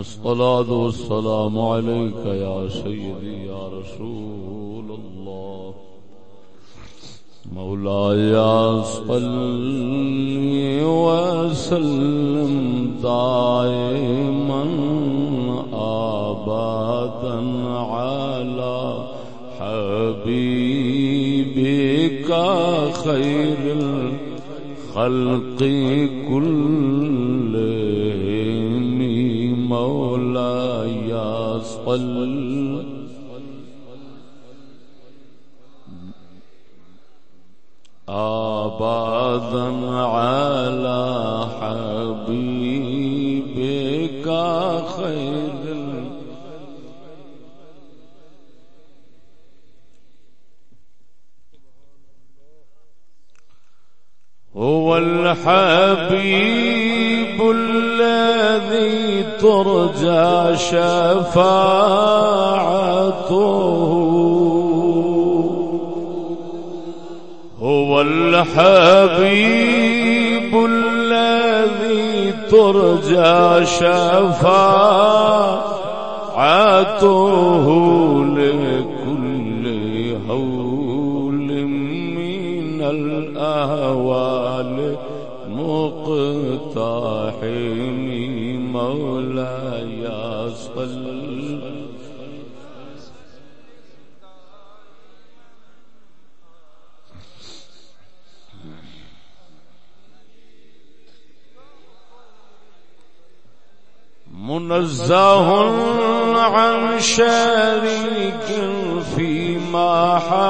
الصلاة والسلام عليك يا سيدي يا رسول الله. مولاي صل وسلم دائما ابدا على حبيبك خير الخلق كلهم. صل آبادا على حبيبك خير هو الحبيب الذي ترجى شفاعته. هو الحبيب الذي ترجى شفاعته لكل هول من الأهوال. مقتحم مولاي صلى منزه عن شريك في محاسنه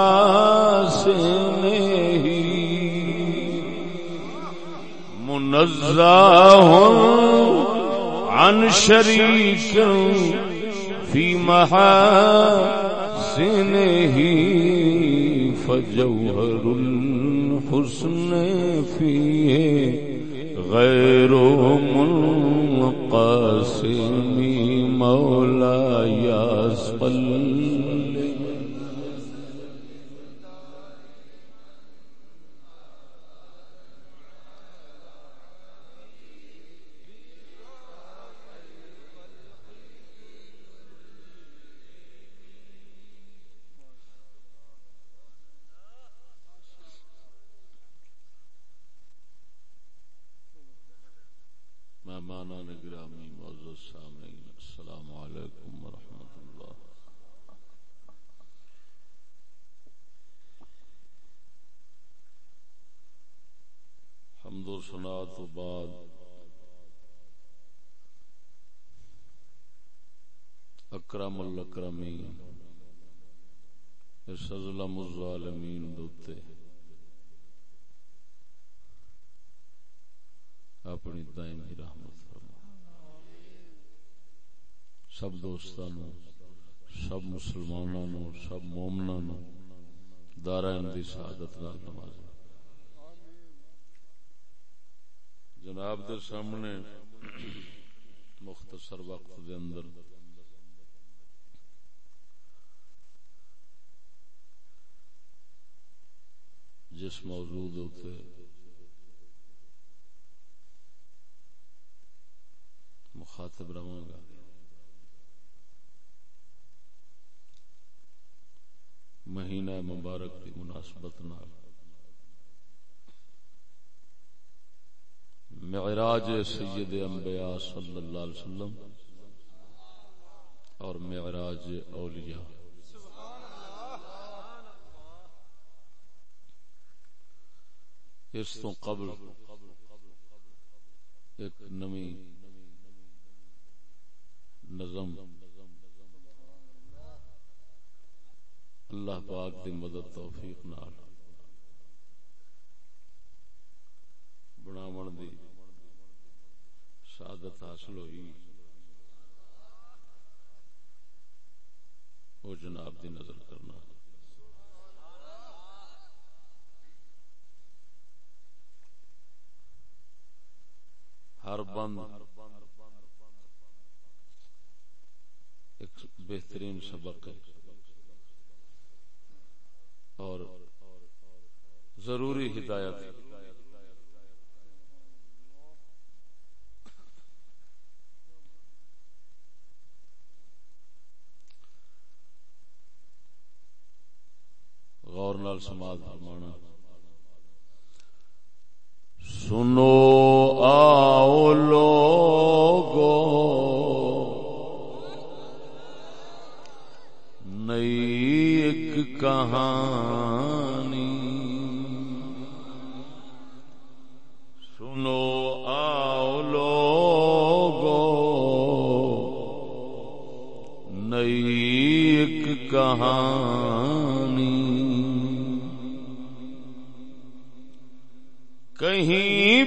منزه عن شريك في محاسنه فجوهر الحسن فيه غير منقسم مولاي صل مہمانان گرامی معزز سامعین السلام علیکم ورحمۃ اللہ حمد و ثنا تو بعد اکرم الاکرمین اس ظلم الظالمین دوتے۔ اپنی دائمی رحمت فرما۔ سب دوستانو، سب مسلمانوں سب مومنانو دارائن دی سعادت نال نواز جناب دے سامنے مختصر وقت دے اندر جس موضوع دے مخاطب رہوں گا۔ مہینہ مبارک کی مناسبت نال۔ معراج سید انبیاء صلی اللہ علیہ وسلم اور معراج اولیاء۔ اس تو قبل ایک نمی نظم اللہ پاک دی مدد توفیق نال بناون دی سعادت حاصل ہوئی۔ وہ جناب دی نظر کرنا۔ ہر بند۔ ایک بہترین سبق ہے۔ اور ضروری ہدایت غور نال سماعت فرمانا۔ سنو آؤ لوگو۔ نئی ایک کہاں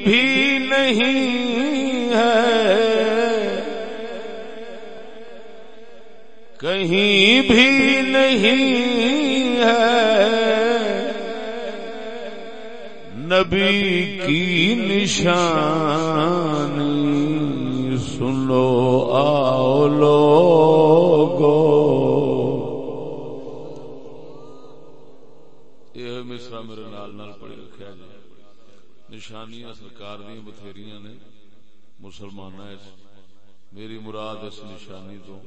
بھی نہیں ہے۔ کہیں بھی نہیں ہے۔ نبی کی نشانی سنو آؤ لوگو یہ مصرا میرے نال نال پڑھی رکھا جائے نشانیاں سرکار دی بتھیریاں نے مسلمان میری مراد اس نشانی تو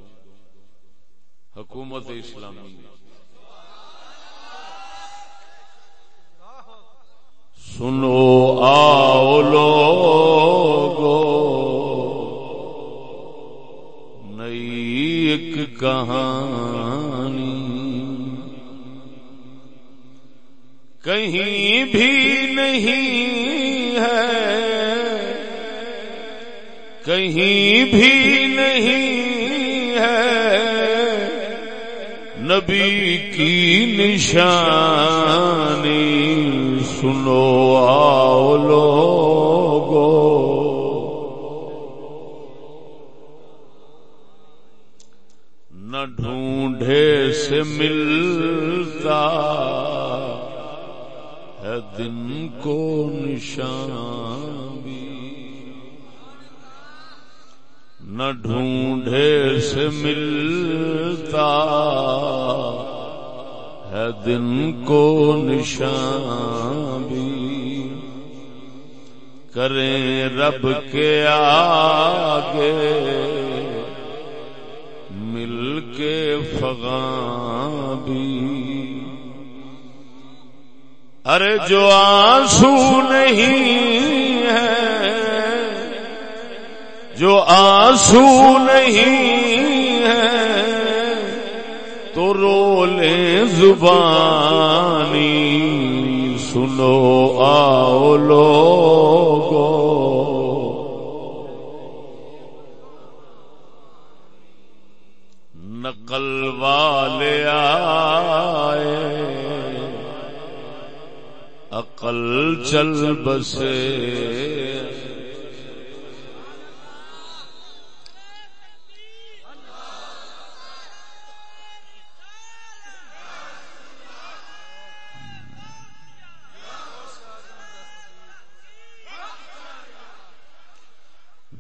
حکومت اسلامی سنو آؤ لوگو، نئی ایک کہانی کہیں بھی نہیں ہے۔ کہیں بھی نہیں ہے۔ نبی کی نشانی سنو آؤ لوگو۔ نہ ڈھونڈے سے ملتا۔ دن کو نشان بھی نہ ڈھونڈے سے ملتا ہے دن کو نشان بھی کریں رب کے آگے مل کے فغاں بھی ارے جو آنسو نہیں ہے، جو آنسو نہیں ہے، تو رولے زبانی سنو آؤ لوگوں چل بسے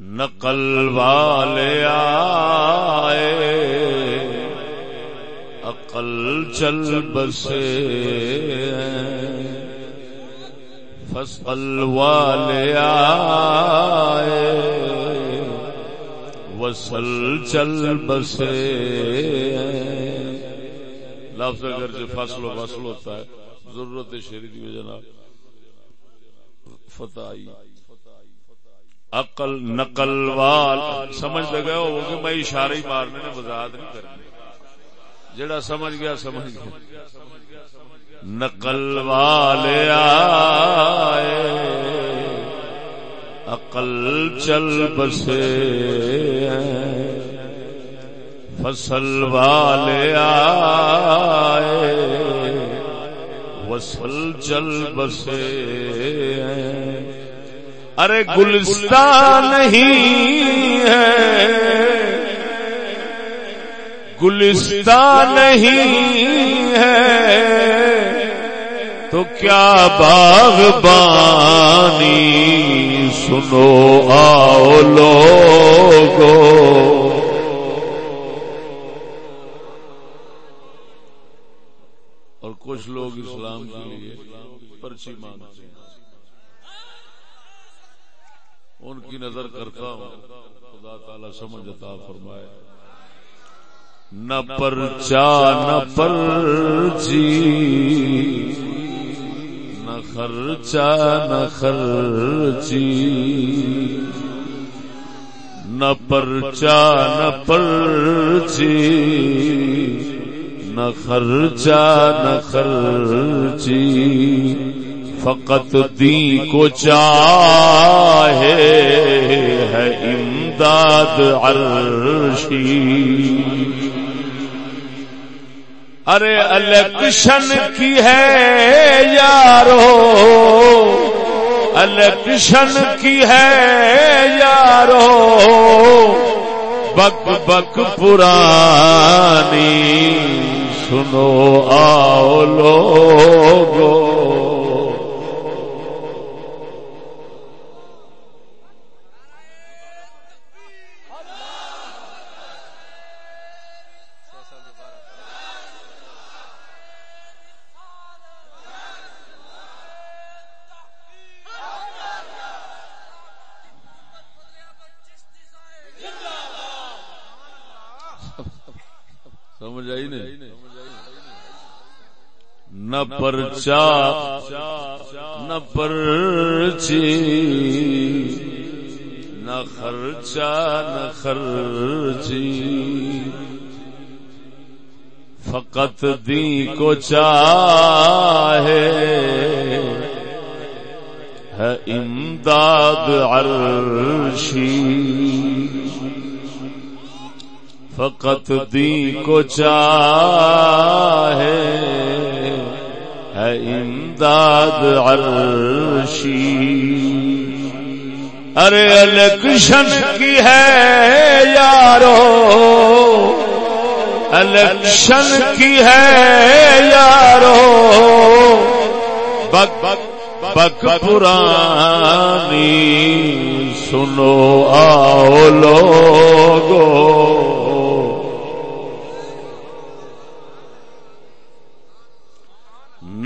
نقل والے آئے عقل چل بسے۔ فصل والے آئے۔ وصل چل بسے۔ لفظ اگر جو فصل و وصل ہوتا ہے، ضرورت شری کی وجہ فتح آئی۔ عقل، نقل وال۔ سمجھ لگا ہو کہ میں اشارے ہی مارنے نے وضاحت نہیں کرنی۔ جڑا سمجھ گیا سمجھ گیا۔ نقل والے آئے، عقل چل بسے فصل والے آئے، وصل چل بسے ارے گلستان نہیں ہے، گلستان نہیں ہے۔ تو کیا باغ بانی سنو آؤ لوگو۔ اور کچھ لوگ اسلام کے لیے پرچی مانگتے ہیں۔ ان کی نظر کرتا ہوں۔ خدا تعالی سمجھ عطا فرمائے۔ نہ پرچا، نہ پرچی۔ خرچا نہ خرچی، نہ پرچا نہ پرچی، نہ خرچا نہ خرچی، فقط دی کو چاہے ہے امداد عرشی۔ ارے الیکشن کی ہے یارو؟ الیکشن کی ہے یارو؟ بک بک پرانی سنو آؤ لوگو نہ پرچا نہ پرچی نہ خرچا نہ خرچی۔ فقط دی کو چاہے ہے امداد عرشی۔ فقط دی کو چاہے، ہے امداد عرشی۔ ارے الیکشن کی ہے یارو، الیکشن کی ہے یارو۔ بک بک بک پرانی سنو آؤ لوگو۔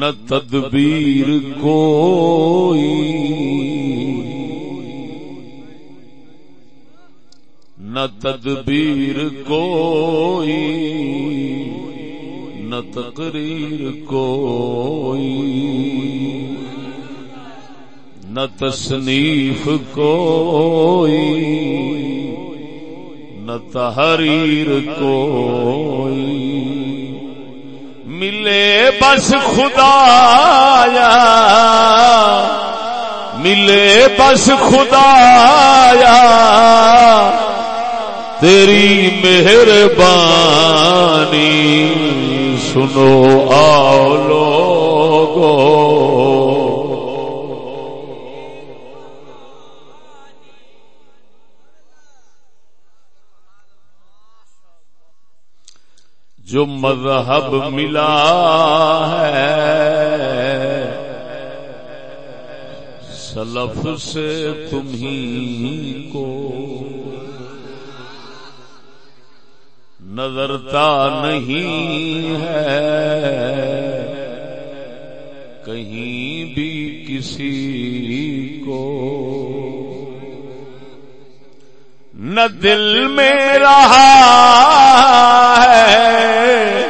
نہ تدبیر کوئی۔ نہ تدبیر کوئی، نہ تقریر کوئی۔ نہ تصنیف کوئی، نہ تحریر کوئی۔ ملے بس خدا یا ملے بس خدا یا تیری مہربانی سنو آؤ لوگو۔ جو مذہب ملا ہے۔ سلف سے تمہیں کو نظرتا نہیں ہے۔ کہیں بھی کسی کو نہ دل میں رہا ہے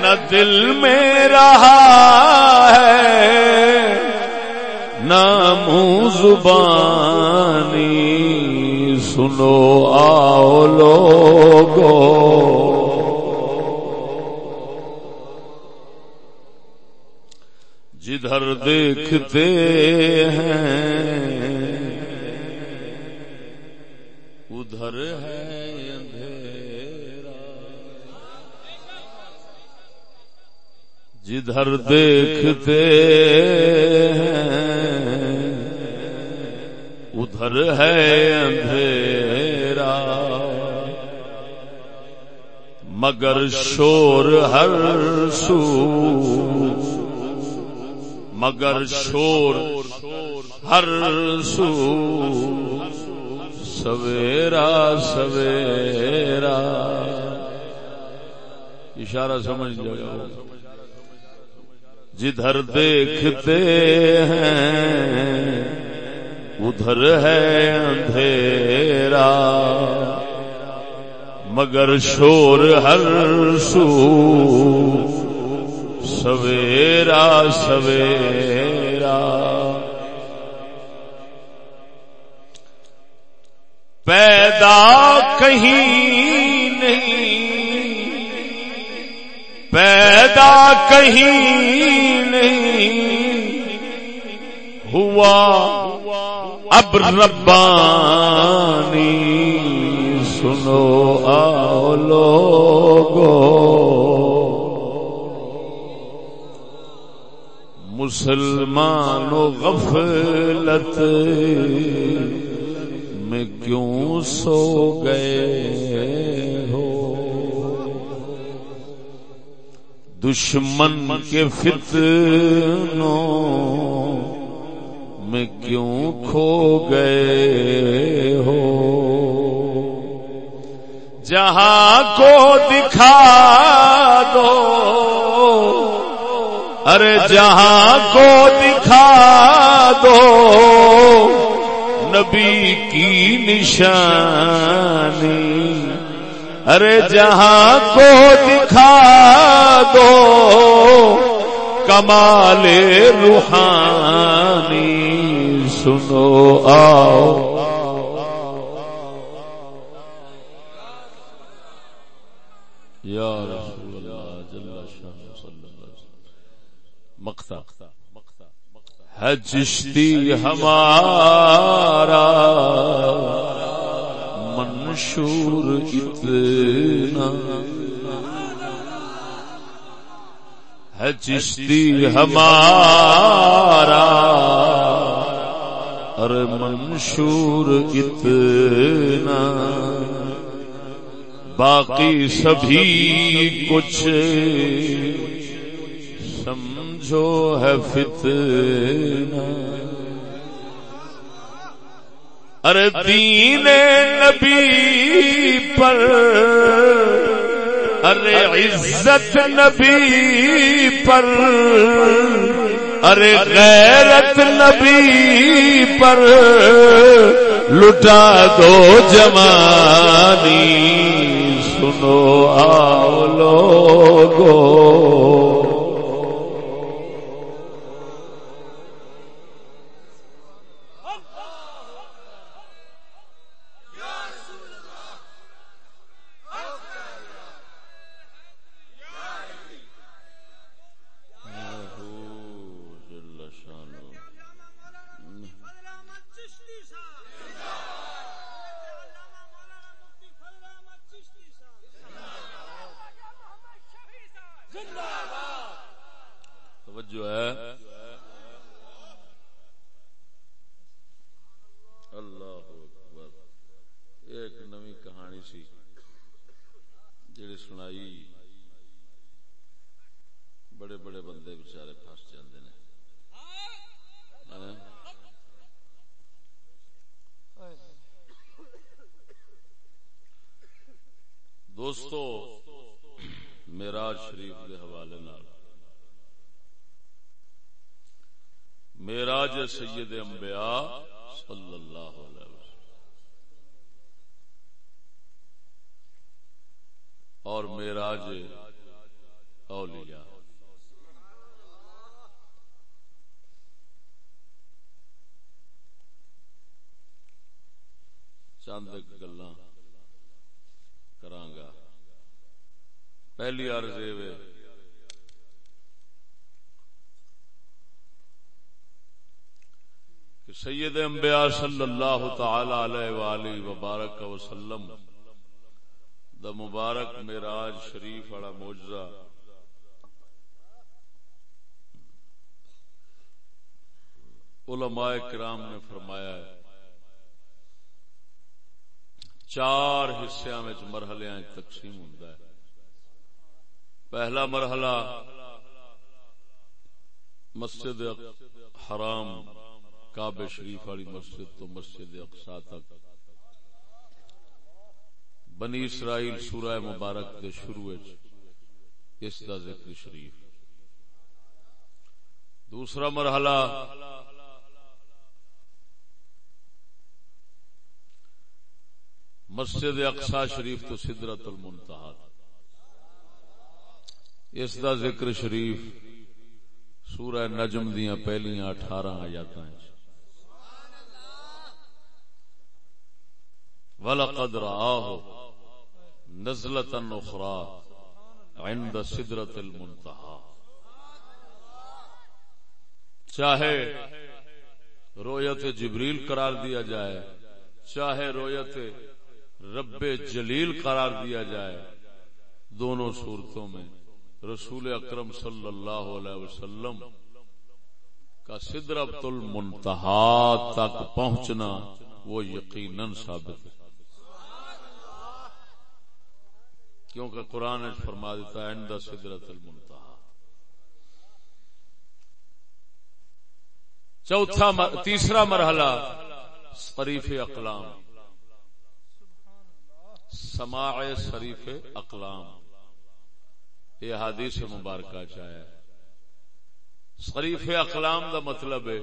نہ دل میں رہا ہے۔ نہ منہ زبانی سنو آؤ لوگو۔ جدھر دیکھتے ہیں ادھر ہے اندھیرا۔ جدھر دیکھتے ہیں، ادھر ہے اندھیرا۔ مگر شور ہر سو مگر شور ہر سو سویرا سویرا۔ اشارہ سمجھ جاؤ جدھر دیکھتے ہیں، ادھر ہے اندھیرا۔ مگر شور ہر سو۔ سویرا سویرا۔ پیدا کہیں نہیں پیدا کہیں نہیں ہوا اب ربانی سنو آؤ لوگو مسلمان غفلت میں کیوں سو گئے ہو؟ دشمن کے فتنوں میں کیوں کھو گئے ہو؟ جہاں کو دکھا دو، ارے جہاں کو دکھا دو نبی کی نشانی۔ ارے جہاں کو دکھا دو، کمال روحانی۔ سنو، آؤ۔ یا رسول اللہ، جل شان صلی اللہ علیہ وسلم۔ مقتا ہے چشتی ہمارا منشور اتنا۔ ہے چشتی ہمارا ارے منشور اتنا۔ باقی سبھی کچھ سمجھو ہے فتنہ۔ ارے دین نبی پر، ارے عزت نبی پر، ارے غیرت نبی پر۔ لٹا دو جمانی سنو آؤ لوگو۔ سید انبیاء صلی اللہ علیہ وسلم۔ اور میراج اولیاء۔ چند گلا کرانگا پہلی عرض یہ کہ سید انبیاء صلی اللہ تعالی علیہ وآلہ وبارک وسلم، دا مبارک میراج شریف والا موجزہ علماء کرام نے فرمایا ہے، چار حصوں میں مرحلے تقسیم ہوں پہلا مرحلہ، مسجد حرام۔ کعبہ شریف والی مسجد تو مسجد اقسا تک۔ بنی اسرائیل سورہ مبارک دے شروع اس دا ذکر شریف۔ دوسرا مرحلہ، مسجد اقسا شریف تو سدرت المنتہا۔ اس دا ذکر شریف سورہ نجم دیا پہلیاں اٹھارہ آیات ہیں ولقد رآه نزلة أخرى عند سدرة المنتهى. چاہے رویت جبریل قرار دیا جائے، چاہے رویت رب جلیل قرار دیا جائے، دونوں صورتوں میں رسول اکرم صلی اللہ علیہ وسلم کا سدرت المنتہا تک پہنچنا وہ یقیناً ثابت ہے۔ کیونکہ قرآن فرما دیتا ہے اندر سدرت المنتہا۔ چوتھا مر... تیسرا مرحلہ شریف اقلام۔ سماع شریف اقلام۔ یہ حدیث مبارکہ چاہے شریف اقلام دا مطلب ہے،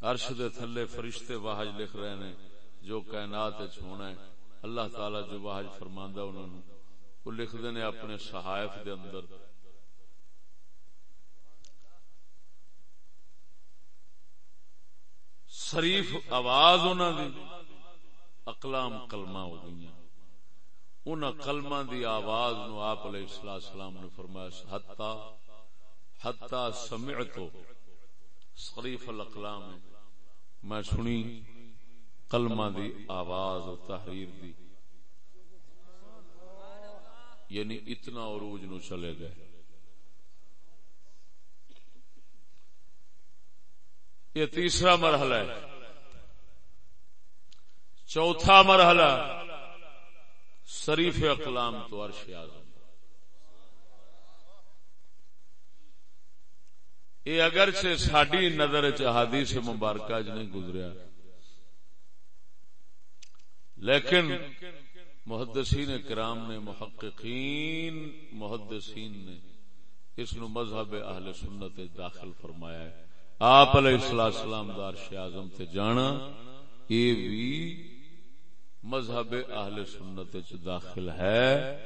عرش دے تھلے فرشتے واہج لکھ رہے ہیں، جو کائنات ہونا ہے۔ اللہ تعالی جو واہج فرماندہ انہوں نے وہ لکھ دینے اپنے صحائف دے اندر۔ شریف آواز انہوں دی، اقلام کلمہ ہو گئی ان کلمہ دی آواز نو آپ علیہ السلام نے فرمایا، حتی حتی سمعتو، شریف الاقلام میں سنی، کلمہ دی آواز و تحریر دی۔ یعنی اتنا عروج نو چلے گئے۔ یہ تیسرا مرحلہ ہے۔ چوتھا مرحلہ، شریف اقلام تو عرش اعظم۔ یہ اگرچہ ساری نظر چہادی سے مبارکہ نہیں گزریا، لیکن محدثین کرام نے، محققین، محدثین نے اس نو مذہب اہل سنت داخل فرمایا ہے۔ آپ علیہ السلام دار شاہم تے جانا، یہ بھی مذہب اہل سنت داخل ہے۔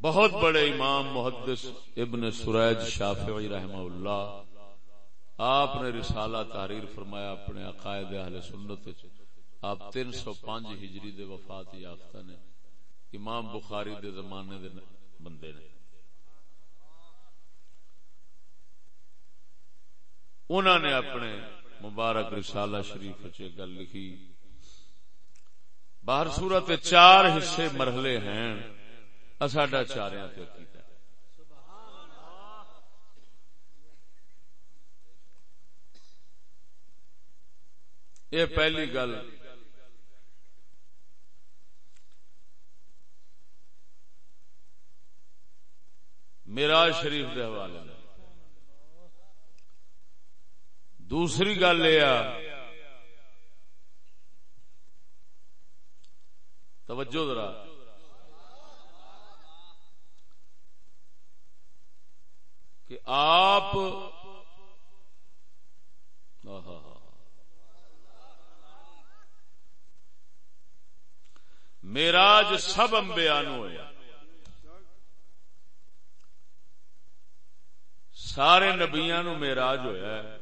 بہت بڑے امام محدث ابن سریج شافعی رحمہ اللہ، آپ نے رسالہ تحریر فرمایا اپنے عقائد اہل سنت چ آپ تین سو پانچ ہجری دے وفات یافتہ نے، امام بخاری دے زمانے دے بندے نے۔ انہوں نے اپنے مبارک رسالہ شریف گل لکھی، باہر صورت چار حصے مرحلے ہیں اصاڈا چاریا یہ پہلی گل میرا شریف کے حوالے دوسری گل یہ توجہ ذرا۔ کہ آپ، میراج سب امبیا نو ہوا سارے نبیا نو میراج ہوا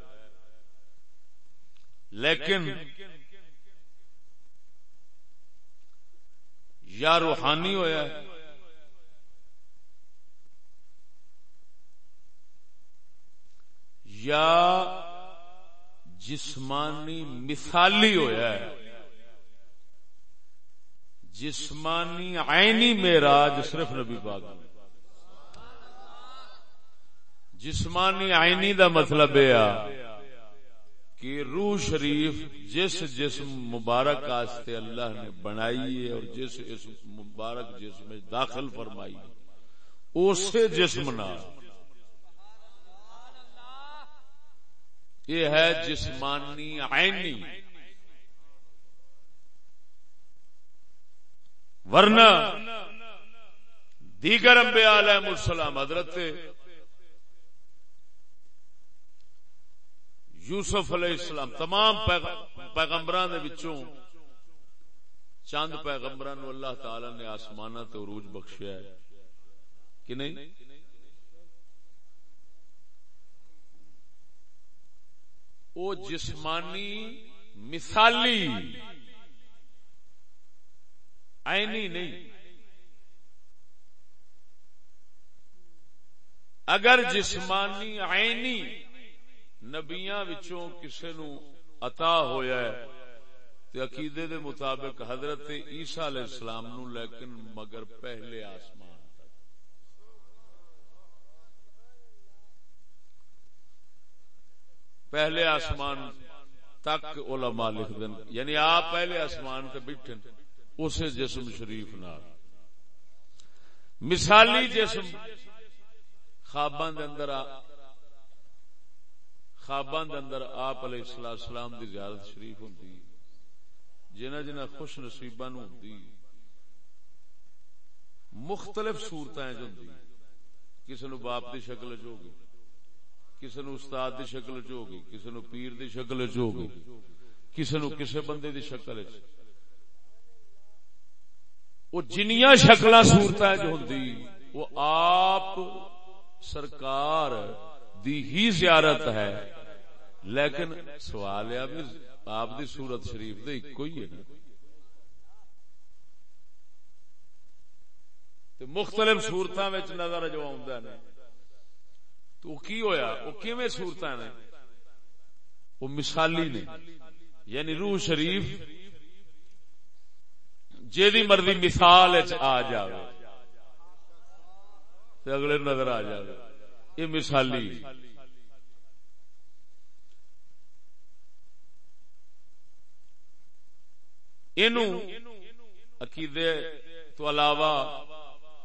لیکن یا روحانی ہویا ہے۔ یا جسمانی مثالی ہویا ہے۔ جسمانی عینی میراج صرف نبی پاک جسمانی عینی دا مطلب یہ کہ روح شریف جس جسم مبارک آستے اللہ نے بنائی ہے اور جس اس مبارک جسم داخل فرمائی اسے جسم نہ یہ ہے جسمانی عینی ورنہ دیگر انبیاء علیہ السلام حضرت یوسف علیہ السلام، تمام پیغمبران دے وچوں، چند پیغمبران نو اللہ تعالی نے آسمانہ تے عروج بخشیا ہے۔ کہ نہیں؟ او جسمانی مثالی عینی نہیں۔ اگر جسمانی عینی نبیاں وچوں کسے نو عطا ہویا ہے تے عقیدے دے مطابق حضرت عیسیٰ علیہ السلام نو، لیکن مگر پہلے آسمان پہلے آسمان تک علماء لکھ دن یعنی آپ پہلے آسمان تے بیٹھن اسے جسم شریف نال۔ مثالی جسم خواباں دے اندر خواباں اندر آپ علیہ السلام دی زیارت شریف ہوں جنہ جنہ خوش نصیبہ نو ہوں مختلف صورتیں صورت کسی نو باپ دی شکل چ ہوگی، کسی نو استاد دی شکل چ ہوگی، کسی نو پیر دی شکل چ ہوگی، کسی نو کسی بندے دی شکل چ وہ جنیاں شکل صورت جو ہوں وہ آپ سرکار دی ہی زیارت ہے۔ لیکن سوال ہے بھی آپ دی صورت شریف دے ایک ہی ہے تے مختلف صورتاں وچ نظر جو آوندا ہے تو کی ہویا؟ او کیویں صورتاں نے؟ وہ مثالی نے۔ یعنی روح شریف جیدی مرضی مثال آ جائے اگلے نظر آ جائے یہ مثالی۔ عقیدے تو علاوہ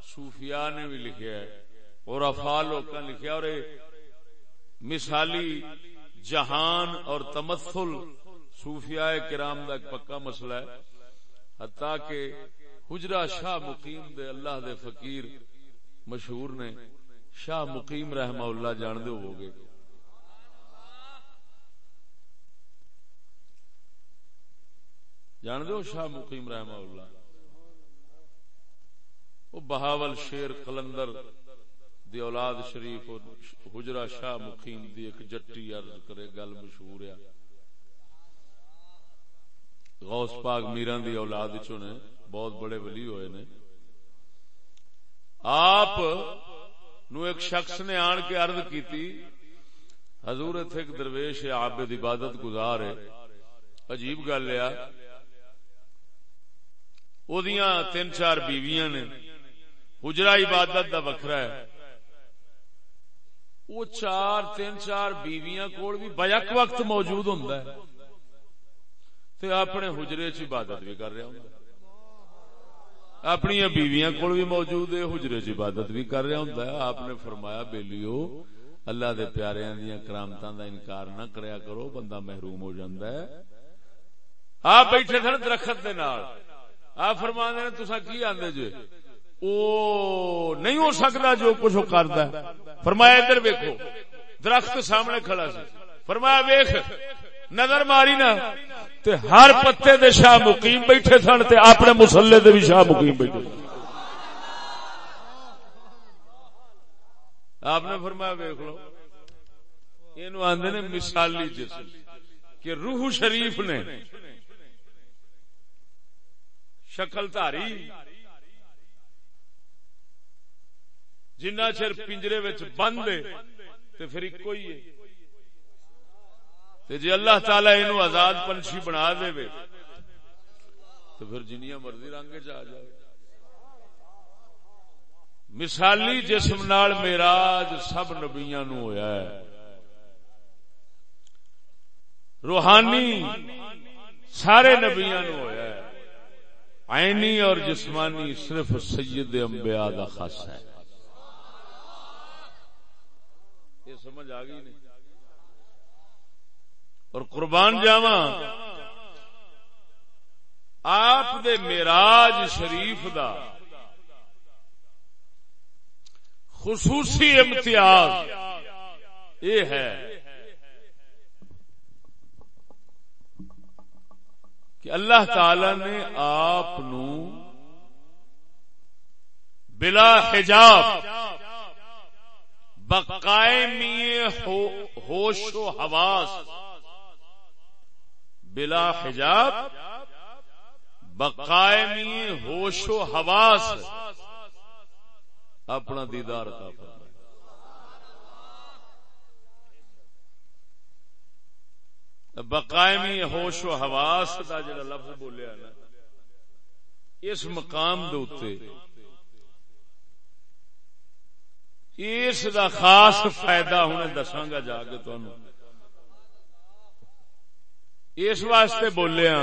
صوفیاء نے بھی لکھا ہے اور افال لوگ لکھا اور مثالی جہان اور تمثل صوفیاء کرام دا ایک پکا مسئلہ ہے۔ حتیٰ کہ حجرہ شاہ مقیم دے اللہ دے فقیر مشہور نے شاہ مقیم رحمہ اللہ جان دے ہو گئے جان دے ہو شاہ مقیم رحمہ اللہ؟ وہ بہاول شیر قلندر دی اولاد شریف حجرہ شاہ مقیم دی ایک جٹی عرض کرے، گل مشہور ہے۔ غوث پاک میران دی اولاد نے بہت بڑے ولی ہوئے نے۔ آپ نو ایک شخص نے آن کے عرض کی تھی حضور اتھے ایک درویش ہے، عابد عبادت گزار ہے۔ عجیب گل لیا او دیاں تین چار بیویاں نے، حجرہ عبادت دا وکھرا ہے۔ وہ چار، تین چار بیویاں کول بھی بیک وقت موجود ہوندا ہے۔ تے اپنے حجرے چ عبادت بھی کر رہا ہوں اپنی بیویاں کول بھی موجود ہے، حجرے چ عبادت بھی کر رہا ہوں آپ نے فرمایا، بیلیو، اللہ دے پیاریاں دیاں کرامتاں دا انکار نہ کریا کرو، بندہ محروم ہو جاندا ہے۔ آپ بیٹھے تھے درخت دے نال۔ آپ فرما نے تسا کی آندے جے؟ او نہیں ہو سکتا جو کچھ کرتا ہے۔ فرمایا، ادھر ویکو درخت سامنے کھڑا سی۔ فرمایا ویخ نظر ماری نا تے ہر پتے دے شاہ مقیم بیٹھے سن تے اپنے مسلے دے بھی شاہ مقیم بیٹھے آپ نے فرمایا ویخ لو یہ آدھے نے مثالی جسم کہ روح شریف نے شکل تاری جنہ چر پنجرے بند ہے تو پھر ایک ہی ہے۔ جی اللہ تعالی اینو آزاد پنچھی بنا دے وے، تو پھر جنیا مرضی رنگ چ جائے۔ مثالی جسم نال میراج سب نبیاں نو ہویا ہے۔ روحانی سارے نبیاں نو ہویا ہے۔ عینی اور جسمانی صرف سید انبیاء دا خاص ہے۔ یہ سمجھ آ گئی نہیں؟ اور قربان جاوا آپ دے میراج شریف دا خصوصی امتیاز یہ ہے کہ اللہ تعالی نے آپ بلا حجاب بقائمی ہوش و حواس بلا حجاب، بقائمی ہوش و حواس اپنا دیدار کا بقائمی ہوش و حواس کا جڑا لفظ بولیا نا، اس مقام دے اس دا خاص فائدہ ہوں دساگا جا کے تمہیں اس واسطے بولیا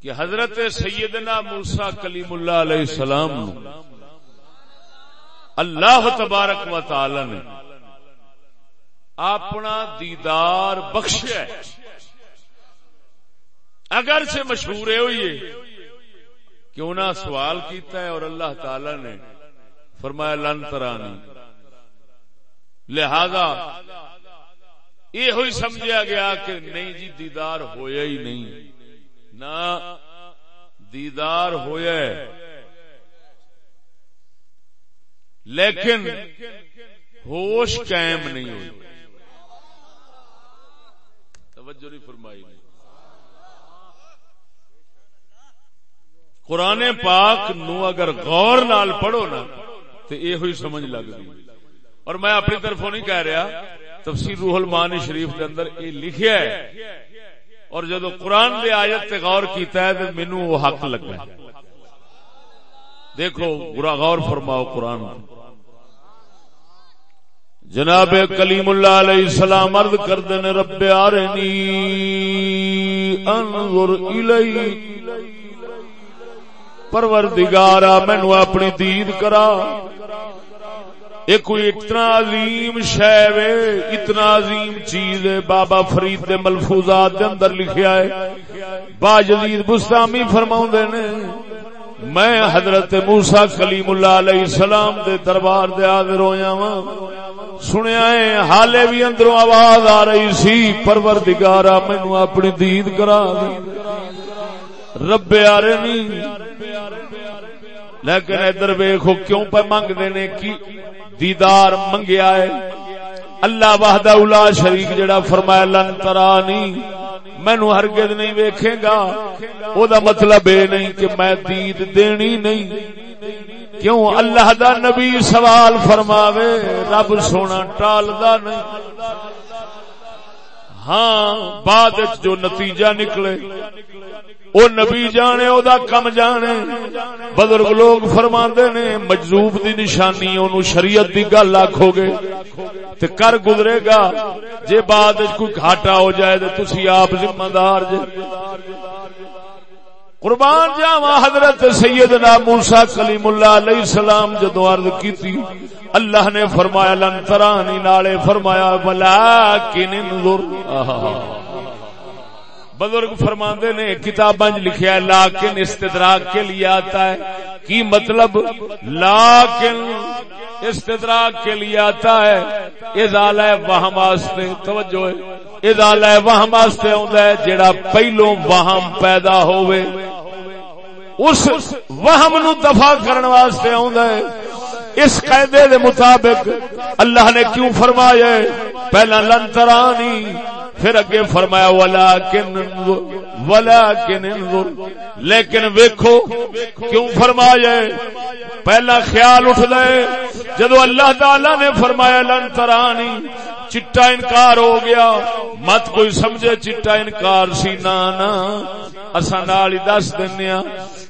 کہ حضرت سیدنا موسا کلیم اللہ علیہ السلام اللہ تبارک و تعالی نے اپنا دیدار بخشیا اگر سے مشہور ہوئی کہ انہوں سوال کیتا ہے اور اللہ تعالی نے فرمایا، لن ترانی۔ لہذا یہ ہوئی سمجھا گیا کہ نہیں جی دیدار ہویا ہی نہیں۔ نہ، دیدار ہویا لیکن ہوش قائم نہیں ہوئی۔ توجہ نہیں فرمائی۔ نہیں قرآن پاک نو اگر غور نال پڑھو نا، تو یہ ہوئی سمجھ لگ گئی اور میں اپنی طرفوں نہیں کہہ رہا۔ تفسیر روح المانی شریف کے اندر یہ لکھیا ہے۔ اور جب قرآن دے آیت تے غور کیتا ہے تو مینو وہ حق لگا دیکھو، برا غور فرماؤ قرآن جناب کلیم اللہ علیہ السلام عرض کر دینے رب آرنی انظر الی پروردگارا مینو اپنی دید کرا۔ یہ کوئی اتنا عظیم شہ اتنا عظیم چیز ہے، بابا فرید دے ملفوظات دے اندر لکھیا ہے۔ با جدید بستامی فرما نے، میں حضرت موسا کلیم اللہ علیہ السلام دے دربار دے حاضر ہویا وا سنیا ہے، حالے بھی اندروں آواز آ رہی سی پروردگارا مینو اپنی دید کرا دے رب آرے نہیں لیکن ادھر ویخو کیوں پہ منگ دینے کی دیدار منگیا ہے۔ اللہ وحدہ الا شریک جڑا فرمایا، لن ترانی، مینو ہرگز نہیں ویکھے گا۔ او دا مطلب اے نہیں کہ میں دید دینی نہیں۔ کیوں؟ اللہ دا نبی سوال فرماوے، رب سونا ٹالدا نہیں۔ ہاں بعد جو نتیجہ نکلے، او نبی جانے او دا کم جانے۔ بزرگ لوگ فرما نے، مجذوب دی نشانی، اونوں شریعت دی گل آکھو گے۔ تے کر گزرے گا۔ جے بعد کوئی گھاٹا ہو جائے تے تسی آپ ذمہ دار جے۔ قربان جاوا حضرت سیدنا موسیٰ کلیم اللہ علیہ السلام جدو عرض کی تھی اللہ نے فرمایا، لن ترانی نالے، فرمایا بلا انظر آہا۔ بزرگ فرماندے نے، کتاباں لکھیا ہے لاکن استدراک کے لیے آتا ہے۔ کی مطلب؟ لاکن استدراک کے لیے آتا ہے۔ ازالہ وہم واسطے، توجہ ہے۔ ازالہ وہم واسطے ہوندا ہے، جیڑا پہلو وہم پیدا ہوئے اس وہم نو دفع کرن واسطے ہوندا ہے۔ اس قاعدے دے مطابق اللہ نے کیوں فرمایا؟ پہلا لنترانی پھر اگے فرمایا ولا کن ولا کن لیکن ویکھو، کیوں فرمایا؟ پہلا خیال اٹھ دے جدو اللہ تعالی نے فرمایا لنترانی چٹا انکار ہو گیا۔ مت کوئی سمجھے، چٹا انکار سی، نا اصا نال ہی دس دینا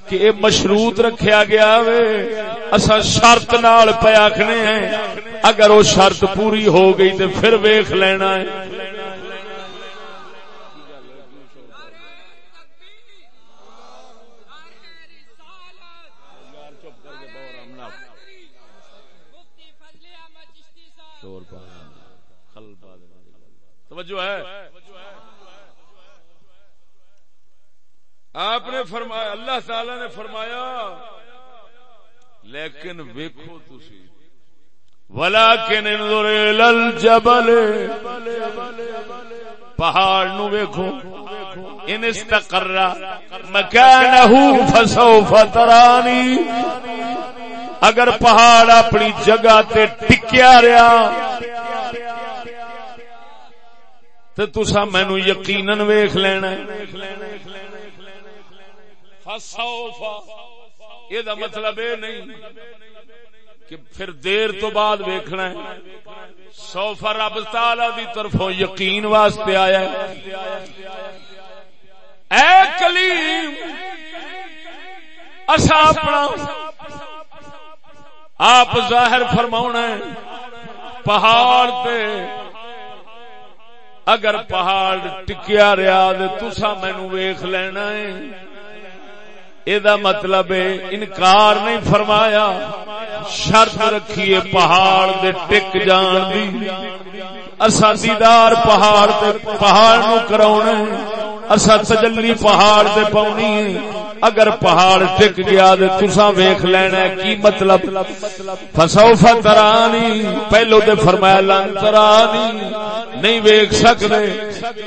کہ اے مشروط رکھیا گیا وے۔ اصا شرط نال پہ آخنے ہیں، اگر وہ شرط پوری ہو گئی تو پھر ویخ لینا ہے۔ توجہ ہے۔ آپ نے فرمایا، اللہ تعالی نے فرمایا لیکن ویکو تھی ولا کے جبل پہاڑ نو ویکو ان استقر مکانہ فسوف ترانی۔ اگر پہاڑ اپنی جگہ تے ٹکیا رہا تو تسا مینو یقین ویخ لینا۔ یہ مطلب یہ نہیں کہ پھر دیر تو بعد ویکھنا ہے سوفا رب تالا دی طرفوں یقین واسطے آیا ہے اے کلیم اصا اپنا آپ ظاہر فرما پہاڑ تے اگر پہاڑ ٹکیا رہا تسا مینو ویخ لینا ہے یہ مطلب انکار نہیں فرمایا۔ شرط رکھیے پہاڑ دے ٹک جان دی۔ دیدار پہاڑ پہاڑ نو کرا اصا تجلی پہاڑ سے پاؤنی ہے۔ اگر پہاڑ ٹک گیا تسا ویخ لینا کی مطلب؟ فسو فترانی پہلو دے فرمایا، لن ترانی نہیں ویخ سکتے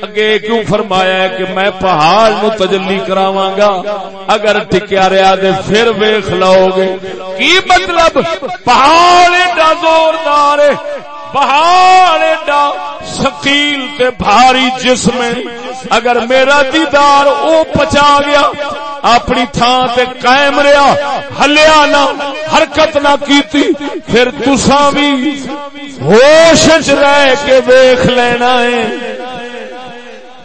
اگے کیوں فرمایا ہے کہ میں پہاڑ نو تجلی کراواں گا؟ اگر ٹکیا رہا دے پھر ویخ لو گے۔ کی مطلب؟ پہاڑ ایڈا زوردار پہاڑ ایڈا سکیل تے بھاری جسم اگر میرا دیدار او پچا گیا، اپنی تھان تے قائم رہا، ہلیا نہ، حرکت نہ کیتی، پھر تسا بھی ہوش رہ کے دیکھ لینا ہے۔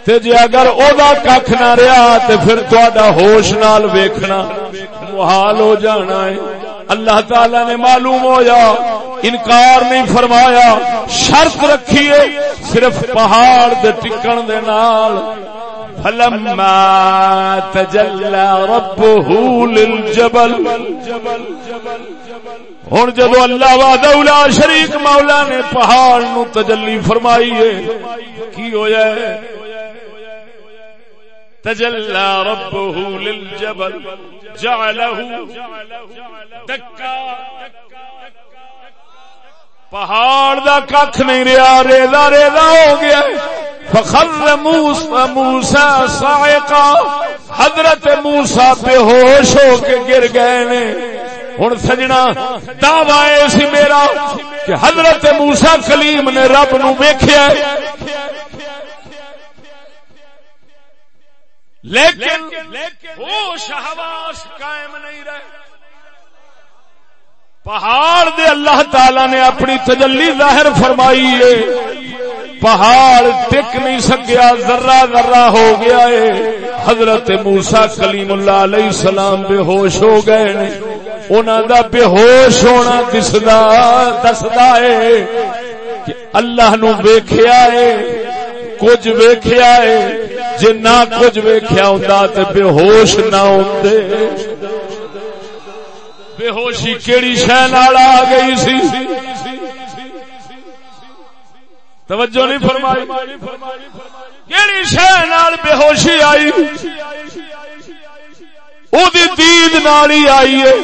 تے جی اگر او دا کھ نہ رہا، تے پھر تہاڈا ہوش نال ویکھنا، محال ہو جانا ہے۔ اللہ تعالی نے معلوم ہو جا انکار نہیں فرمایا، شرط رکھیے، صرف پہاڑ دے ٹکن دے نال۔ فلما تجلى ربه للجبل۔ ہوں جدو اللہ وا شریک مولا نے پہاڑ نو تجلی فرمائی ہے، کی ہویا ہے؟ تجلا ربه للجبل۔ جعله دکا. پہاڑ دا کھ نہیں رہا ریزا ریزا ہو گیا فخر موسا موسا سائقا حضرت موسا بے ہوش ہو کے گر گئے نے۔ ہوں سجنا، دعوی سی میرا کہ حضرت موسا کلیم نے رب نو ویخیا لیکن ہوش حواس قائم نہیں رہے۔ پہاڑ دے اللہ تعالی نے اپنی تجلی ظاہر فرمائی ہے۔ پہاڑ ٹک نہیں سکیا ذرہ ذرہ ہو گیا ہے۔ حضرت موسا کلیم اللہ علیہ السلام بے ہوش ہو گئے نے۔ انہوں دا بے ہوش ہونا دسدا دسدا ہے کہ اللہ نو ویکھیا ہے کچھ ویکھیا ہے۔ جے نہ کچھ ویکھیا ہوندا تے بے ہوش نہ ہوندے۔ بے ہوشی کیڑی شہ آ گئی سی؟ توجہ نہیں فرمائی۔ کیڑی شہ بے ہوشی آئی؟ دید نال ہی آئی ہے۔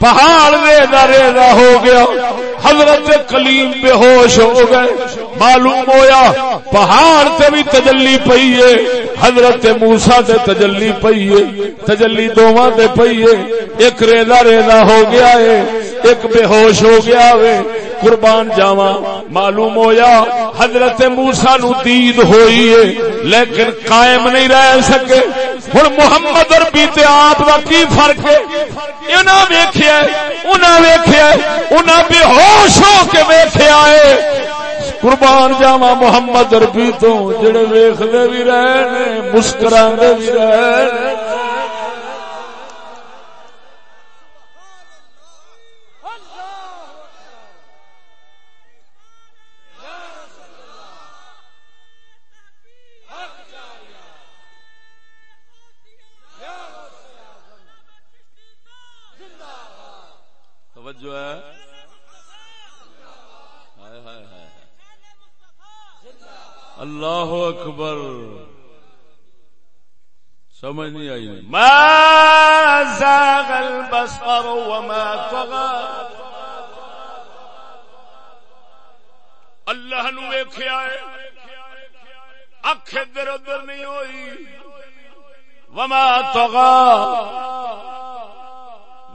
پہاڑ ریزا ریزا ہو گیا۔ حضرت کلیم بے ہوش ہو گئے۔ معلوم ہویا، پہاڑ تے بھی تجلی پئی ہے، حضرت موسا تے تجلی پئی ہے، تجلی دونوں تے پئی ہے، ایک ریزا ریزا ہو گیا ہے، ایک بے ہوش ہو گیا ہے، قربان جاوا معلوم ہویا، حضرت موسا نو دید ہوئی ہے، لیکن قائم نہیں رہ سکے۔ ہوں محمد اور بیتے آپ کا کی فرق ہے؟ انہیں ویخیا انہیں ویخیا انہیں بے ہوش ہو کے ویخیا ہے۔ قربان جاوا محمد اربی تو جڑے ویخ بھی رہے مسکرا بھی رہے اللہ اکبر۔ سمجھ نہیں آئی نہیں۔ ما زاغ البصر وما طغى۔ اللہ نو ویکھیا ہے۔ اکھ ادھر ادھر نہیں ہوئی۔ وما طغى۔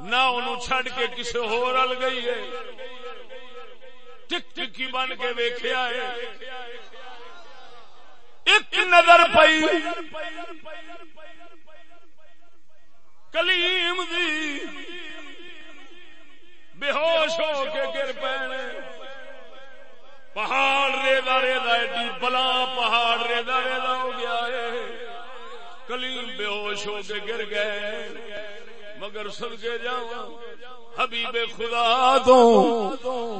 نہ انہوں چھڑ کے کسی ہو رل گئی ہے۔ ٹک ٹکی بن کے ویکھیا ہے۔ ایک نظر پئی۔ کلیم دی بے ہوش ہو کے گر پے پہاڑ ریدا ریدا ایڈی بلا پہاڑ ریدا ریدا ہو گیا ہے۔ کلیم بے ہوش ہو کے گر گئے۔ مگر سد کے جاؤ حبیب خدا تو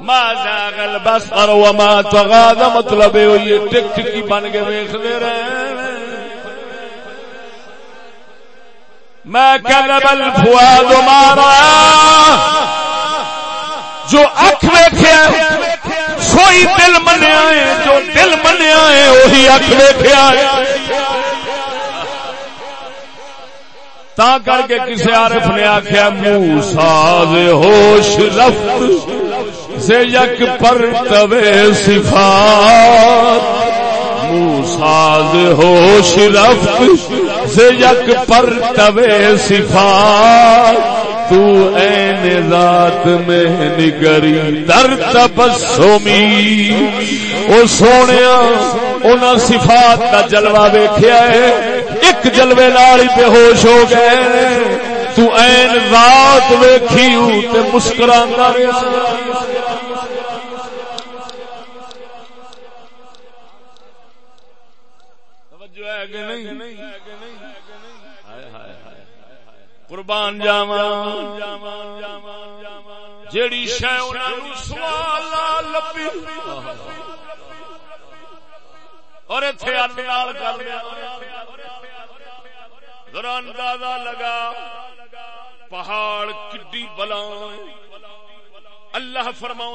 ما جاگل بس اور وما تغا دا مطلب ہے یہ ٹک ٹکی بن کے ویکھدے رہے۔ میں کذب الفؤاد ما مارا۔ جو اکھ ویکھیا سوئی دل منیا ہے، جو دل منیا ہے، وہی اکھ ویکھیا ہے۔ تا کر کے کسی عارف نے آخیا منہ ساز ہوش رفت سے یک پر طوے صفات۔ منہ ساز ہوش رفت سے یک پر طوے صفات۔ تو این ذات میں نگری در تبسمی۔ او سونیا، اونا صفات کا جلوہ ویکھیا ہے۔ ایک جلوے نال بے ہوش ہو گئے۔ تو این ذات ویکھی تے مسکراندا رہیا۔ قربان جاوا جیڑی شہ سوال لبی اور اتنے کر لیا ذرا اندازہ لگا، پہاڑ کڈی بلا اللہ فرما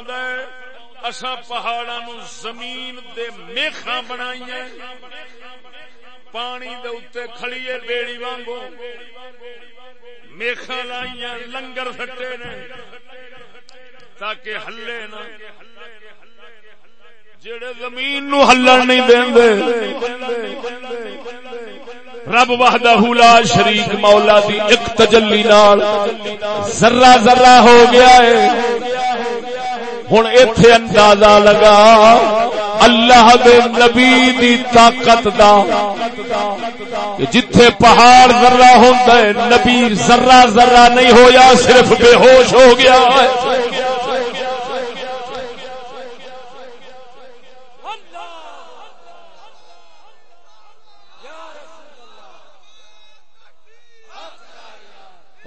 اصا پہاڑا نو زمین دے میخا بنائی پانی دے اتنے کھڑیے بیڑی وانگو۔ میخا لائیا لنگر سٹے نے۔ تاکہ ہلے نہ۔ جڑے زمین نو ہلن نہیں دیں رب وحدہ لا شریک مولا دی ایک تجلی نال ذرہ ذرہ ہو گیا ہے۔ ہن ایتھے اندازہ لگا اللہ دے نبی دی طاقت دا جتھے پہاڑ ذرہ ہوندا ہے، نبی ذرہ ذرہ نہیں ہویا، صرف بے ہوش ہو گیا۔ ہے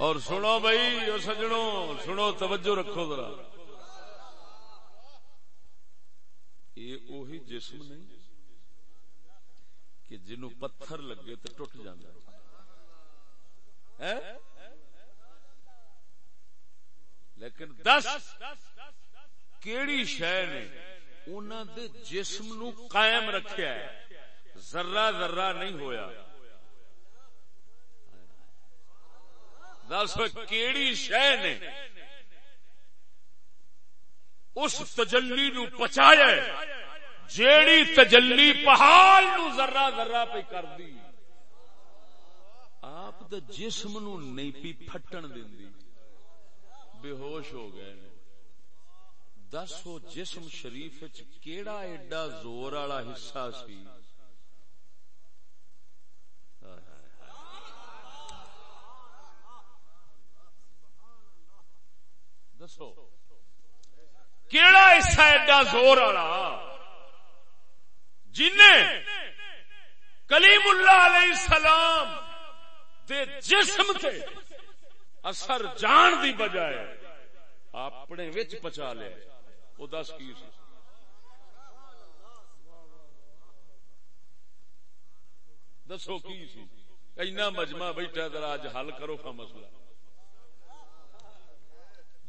اور سنو بھائی سجنوں سنو، توجہ رکھو ذرا۔ یہ وہی جسم نہیں کہ جنو پتھر لگے تو ٹوٹ جانا لیکن دس، کیڑی شہ نے انہوں دے جسم نو قائم رکھیا ہے۔ ذرہ ذرہ نہیں ہویا۔ دس کیڑی شہ نے اس تجلی نو پچایا جیڑی تجلی پہاڑ نو ذرہ ذرہ پہ کر دی۔ آپ دا جسم نو نہیں پی پھٹن دی بے ہوش ہو گئے دس ہو جسم شریف کیڑا ایڈا زور والا حصہ سی۔ دسو کیڑا حصہ ایڈا زور والا جن کلیم اللہ علیہ السلام دے جسم تے اثر جان دی بجائے اپنے وچ پچا لیا وہ دس کی سی دسو کی سی اینا مجمع بیٹھا ذرا اج حل کرو کا مسئلہ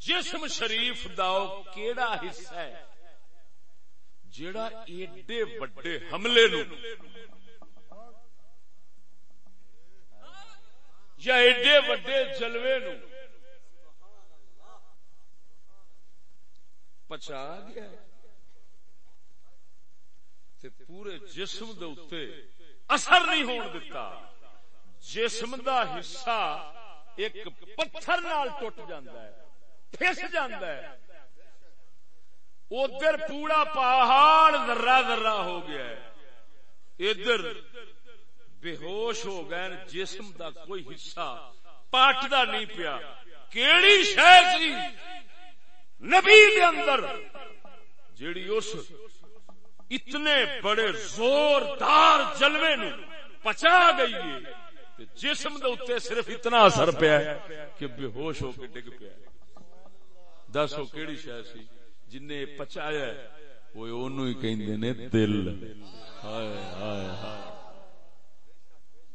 جسم شریف دا کیڑا حصہ ہے؟ جڑا ایڈے وڈے حملے نو یا ایڈے وڈے جلوے نو پچا گیا تے پورے جسم دے اتے اثر نہیں ہون دیتا جسم دا حصہ ایک پتھر نال ٹوٹ جاندہ ہے۔ پھس جاندہ ہے۔ ادھر پورا پہاڑ ذرہ ذرہ ہو گیا ہے۔ ادھر بے ہوش ہو گئے جسم دا کوئی حصہ پاٹدا نہیں پیا۔ کیڑی شہ سی؟ نبی دے اندر۔ جیڑی اس اتنے بڑے زوردار جلوے نو پچا گئی ہے جسم دے اتنے صرف اتنا اثر پیا کہ بے ہوش ہو کے ڈگ پیا دس دسو کیڑی شہ سی؟ جن پچایا وہ ہی کہندے نے دل۔ ہائے ہائے ہائے۔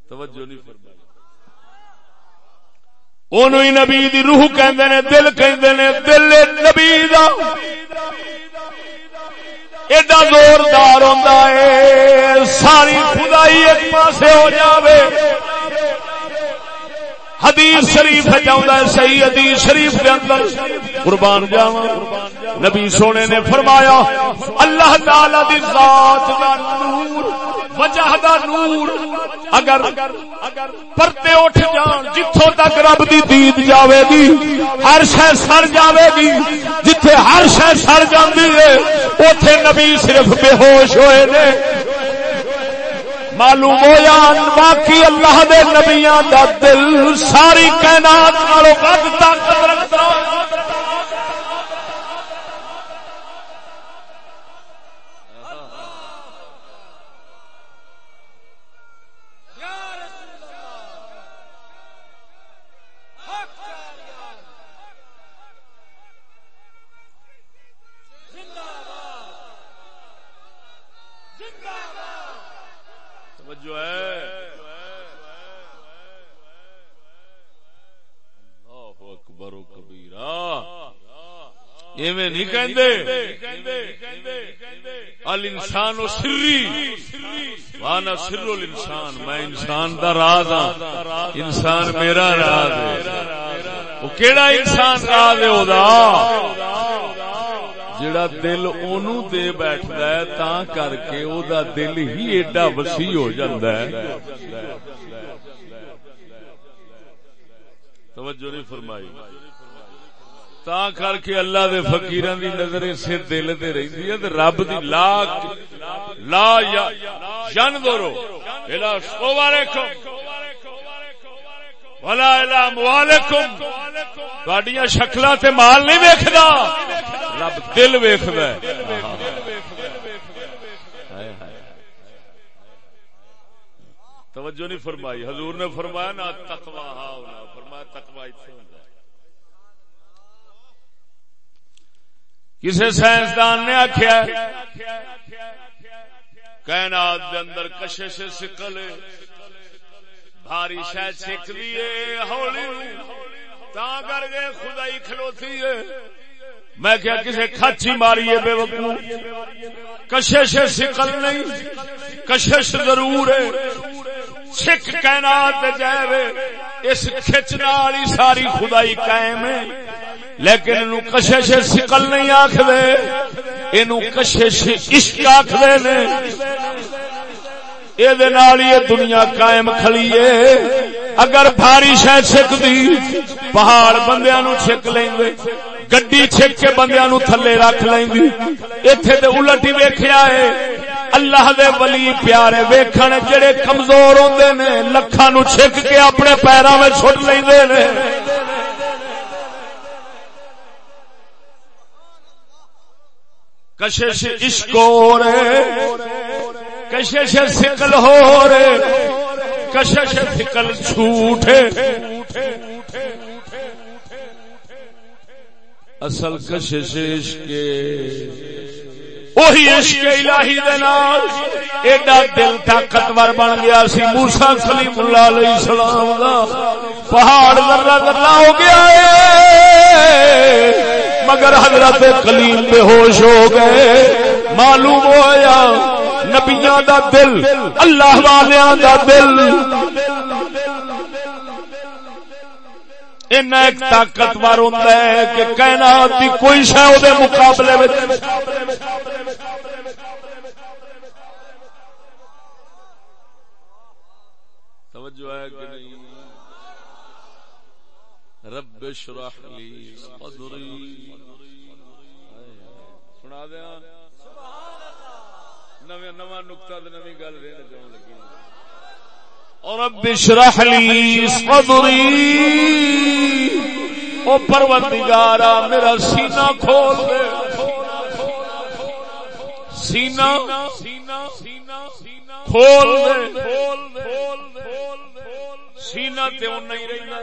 توجہ نہیں فرمائی۔ اونوں ہی نبی دی روح کہندے نے دل، کہندے نے دل نبی دا۔ ایڈا زوردار ہوندا ہے ساری خدائی ایک پاسے ہو جاوے۔ حدیث شریف جاؤں صحیح حدیث شریف کے اندر۔ قربان جاوا نبی سونے نے فرمایا، اللہ تعالی دی ذات دا نور، وجہ دا نور، اگر پرتے اٹھ جان، جتھوں تک رب دی دید جاوے گی، ہر شے سڑ جاوے گی، جتھے ہر شے سڑ جاندی ہے، اوتھے نبی صرف بے ہوش ہوئے نے۔ معلوم ہوا باقی اللہ دے نبیاں دا دل ساری کائنات نالوں بد طاقت توجہ ہے۔ اللہ اکبر و ایویں نہیں کہندے۔ الانسان و سری۔ وانا سر الانسان میں انسان دا راز ہاں۔ انسان میرا راز ہے۔ وہ کیڑا انسان راز ہے او جڑا دل اونوں دے بیٹھدا ہے تا کر کے او دا دل ہی ایڈا وسیع ہو جاندا ہے توجہ نہیں فرمائی تا کر کے اللہ دے فقیران دی نظر اسے دل تے رہندی ہے تے رب دی لا لا یا جن دورو الا سوالکم ولا الا موالکم تہاڈیاں شکلاں تے مال نہیں ویکھدا رب دل ویکھدا ہے۔ توجہ نہیں فرمائی۔ حضور نے فرمایا نا تقوی ہا فرمایا تقوی ایتھے کسی سائنسدان نے آخیا کائنات دے اندر کشش سکل بھاری شہ سکھ دیے ہولی تا کر کے خدائی کھلوتی ہے۔ میں کیا کسی کھچی ماری ہے بے وقوع کشش سکل نہیں، کشش ضرور ہے۔ سکھ کائنات جائے اس کھچنا والی ساری خدائی قائم ہے۔ لیکن انو کشش سکل نہیں آخر کشش عشق آخر نے۔ یہ دنیا قائم کھلیے اگر بھاری شہ چھک دی، پہاڑ بندیا نو چھک لیں گے۔ گڈی چھک کے بندیا نو تھلے رکھ لیں گی اتے تو الٹ ہی ویخیا ہے۔ اللہ دے ولی پیارے ویکھن جڑے کمزور ہوندے نے، لکھاں نو چھک کے اپنے پیراں میں چھٹ لیندے نے۔ کشش عشق ہو رے کشش سکل ہو رے کشش سکل جھوٹ اصل کشش عشق وہی عشق الہی دے نال ایڈا دل طاقتور بن گیا سی موسی سلیم اللہ علیہ السلام دا۔ پہاڑ ذرہ ذرہ ہو گیا ہے۔ مگر حضرت کلیم بے ہوش ہو گئے۔ معلوم ہوا نبیاں دا دل اللہ والیاں دا دل۔ اینا ایک طاقتور ہوتا ہے کہ کہنا دی کوئی شہ دے مقابلے میں توجہ ہے کہ نہیں؟ رب اشرح لی صدری سنا دیا؟ نواں نقطہ نوی گل رہنا چاہوں رب اشرح لی صدری او پروردگارا میرا سینہ کھول دے۔ سینہ کھول دے۔ سینہ تے اون نہیں رہندا۔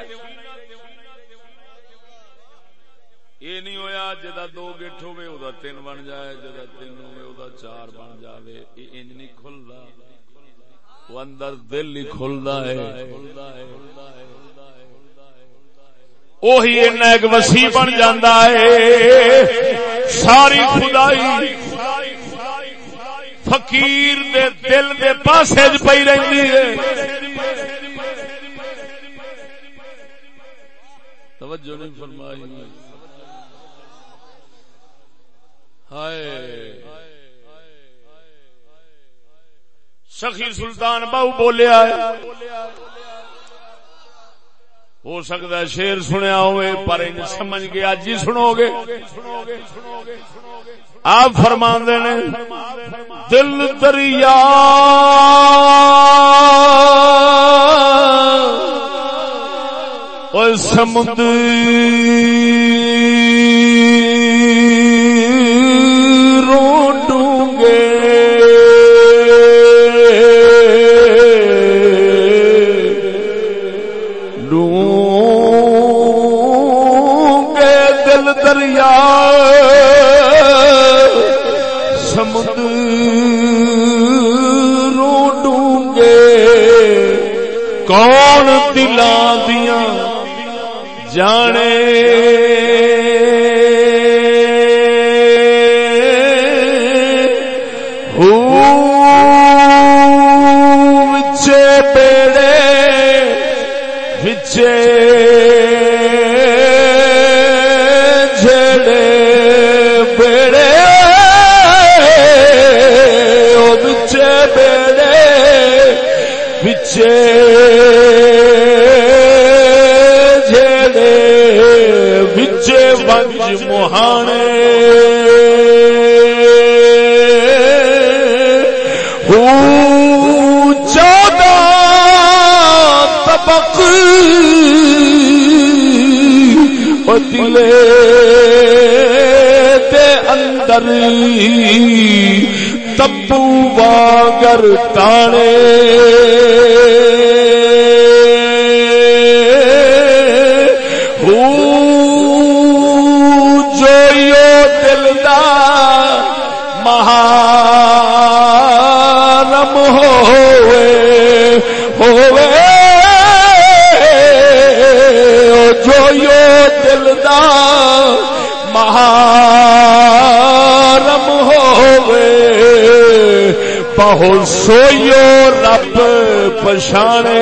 یہ نہیں ہویا جدا دو گیٹ ہوئے او دا تین بن جائے جدا تین ہوئے او دا چار بن جاوے۔ یہ انج نہیں کھلدا۔ وہ اندر دل ہی کھلدا ہے۔ اوہی ایک وسیع بن جاندا ہے۔ ساری خدائی فقیر دے دل دے پاسے ج پئی رہندی ہے۔ توجہ نہیں فرمائی۔ ہائے۔ سخی سلطان بہو بولیا ہو سکتا ہے شیر سنیا ہوئے، پر سمجھ کے اج ہی سنو گے۔ آپ فرما نے، دل دریا۔ سمندر۔ دریا ڈوں گے کون دلاں دیا جانے۔ بچے جڑے بچے بنج مہانے چودہ طبق دلے تے اندر تبو واگر تانے بہت سوئیو رب پشانے۔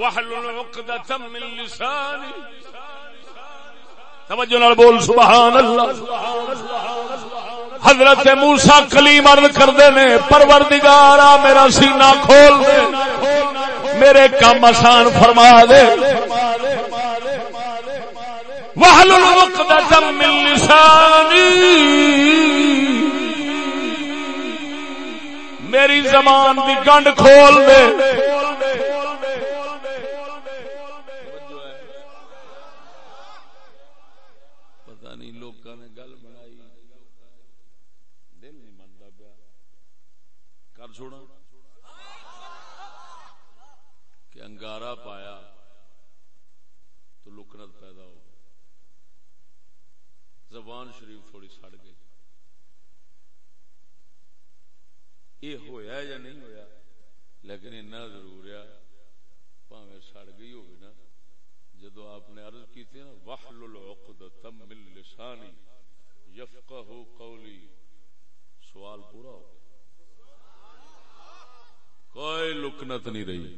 وحلل عقدۃ من لسانی توجہ نال بول سبحان اللہ حضرت موسا کلیم عرض کرتے نے پروردگارا میرا سینہ کھول دے. میرے کام آسان فرما دے. وحلل عقدۃ من لسانی میری زبان دی گنڈ کھول دے پتہ نہیں لوکاں نے گل بنائی دل نہیں منتا پیا کر چھوڑا کہ انگارا پایا تو لکنت پیدا ہو گئی زبان شریف تھوڑی سڑ گئی یہ ہویا یا نہیں ہویا لیکن اتنا ضرور ہے پاوے سڑ گئی ہوگی نا جدو آپ نے عرض کی تھی نا وحل العقدۃ من لسانی یفقہ قولی سوال پورا ہو کوئی لکنت نہیں رہی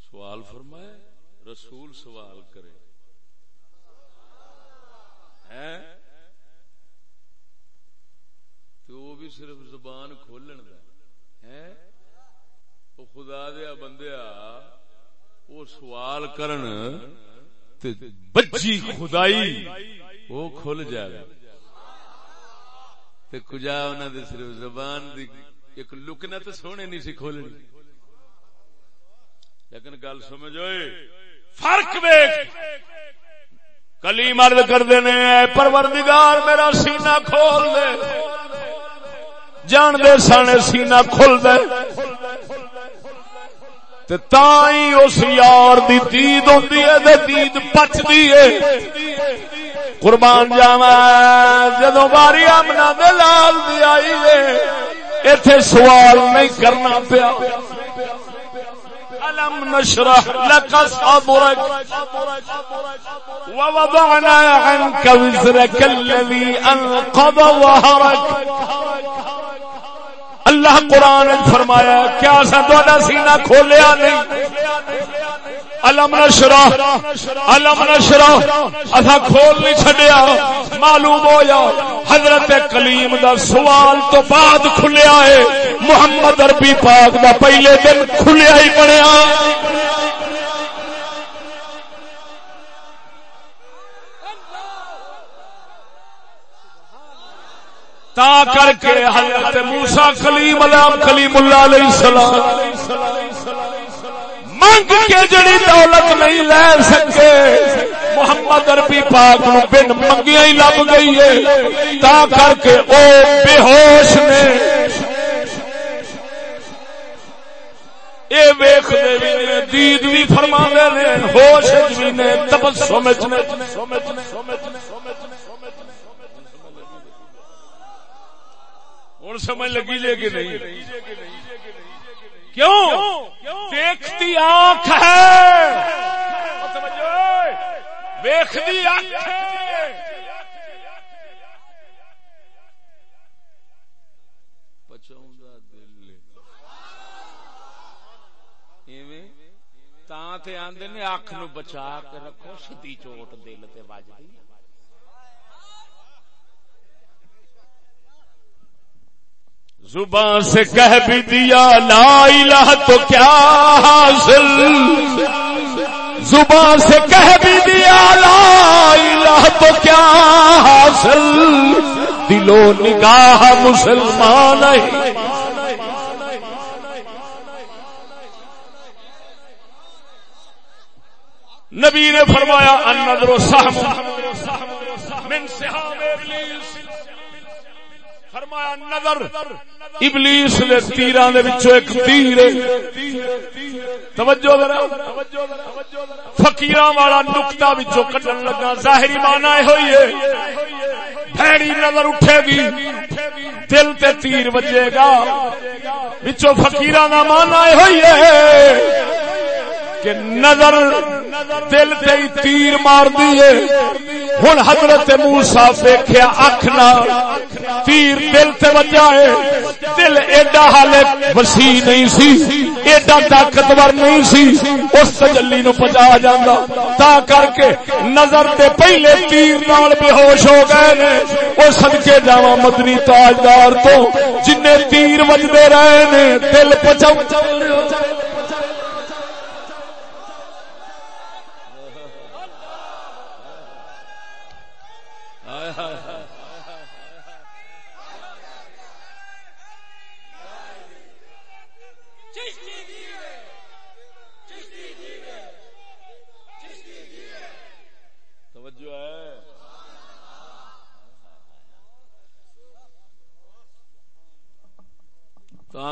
سوال فرمائے رسول سوال کرے ہیں تو وہ بھی صرف زبان کھولن دا ہے؟ وہ خدا دیا بندیا وہ سوال کرن تے بچی خدائی وہ کھل جائے۔ تے کجا انہاں دے صرف زبان دی ایک لکنا تے سونے نہیں سی کھولنی۔ لیکن گل سمجھو فرق ویکھ۔ کلیم عرض کر دینے اے پروردگار میرا سینہ کھول دے۔ جان دے سانے سینہ کھل دے تے تائیں اس یار دی دید ہوندی ہے تے دید پچ دی ہے۔ قربان جاوا جدو باری آمنا دے لال دی آئی ہے، ایتھے سوال نہیں کرنا پیا۔ ألم نشرح لك صدرك ووضعنا عنك وزرك الذي أنقض ظهرك اللہ قرآن فرمایا، کیا سا سینہ کھولیا نہیں? الم نشرا الم نشرا اصا کھول نہیں چڈیا معلوم ہویا، حضرت کلیم دا سوال تو بعد کھلیا ہے، محمد اربی پاک دا پہلے دن کھلیا ہی بنیا۔ تا کر کے حضرت موسا کلیم علام کلیم اللہ علیہ السلام منگ کے جڑی دولت نہیں لے سکے، محمد عربی پاک نو بن منگیا ہی لب گئی ہے۔ تا کر کے او بے ہوش نے۔ اے ویخ دے بھی نے، دید بھی فرما دے نے، ہوش بھی نے، تبسم نے۔ ہوں سمجھ لگی لے کہ نہیں؟ کیوں؟ دیکھتی آنکھ ہے۔ ویختی آنکھ آدھے نے اکھ نو بچا کے رکھو سیدھی چوٹ دل تے وجدی۔ زبان سے کہہ بھی دیا، لا الہ تو کیا حاصل؟ زبان سے کہہ بھی دیا، لا الہ تو کیا حاصل؟ دلو نگاہ مسلمان نبی نے فرمایا، ان و سہم من سہام ابلیس۔ فرمایا، نظر، ابلیس نے تیران دے وچوں ایک تیر توجہ ذرا، فقیراں والا نقطہ وچوں کڈن لگا، ظاہری معنی ہوئی ہے۔ بھڑی نظر اٹھے گی، دل تے تیر وجے گا۔ وچوں فقیراں دا معنی ہوئی ہے۔ کہ نظر دل تے تیر مار دیے ہن حضرت موسی ویکھیا اکھ نال تیر دل تے وجا ہے۔ دل ایڈا حال وسیع نہیں سی، ایڈا طاقتور نہیں سی۔ اس تجلی نو پچا جاندا۔ تا کر کے نظر تے پہلے تیر نال بے ہوش ہو گئے نے۔ او صدکے جاواں مدنی تاجدار تو جن تیر وجدے رہے نے، دل پچاؤ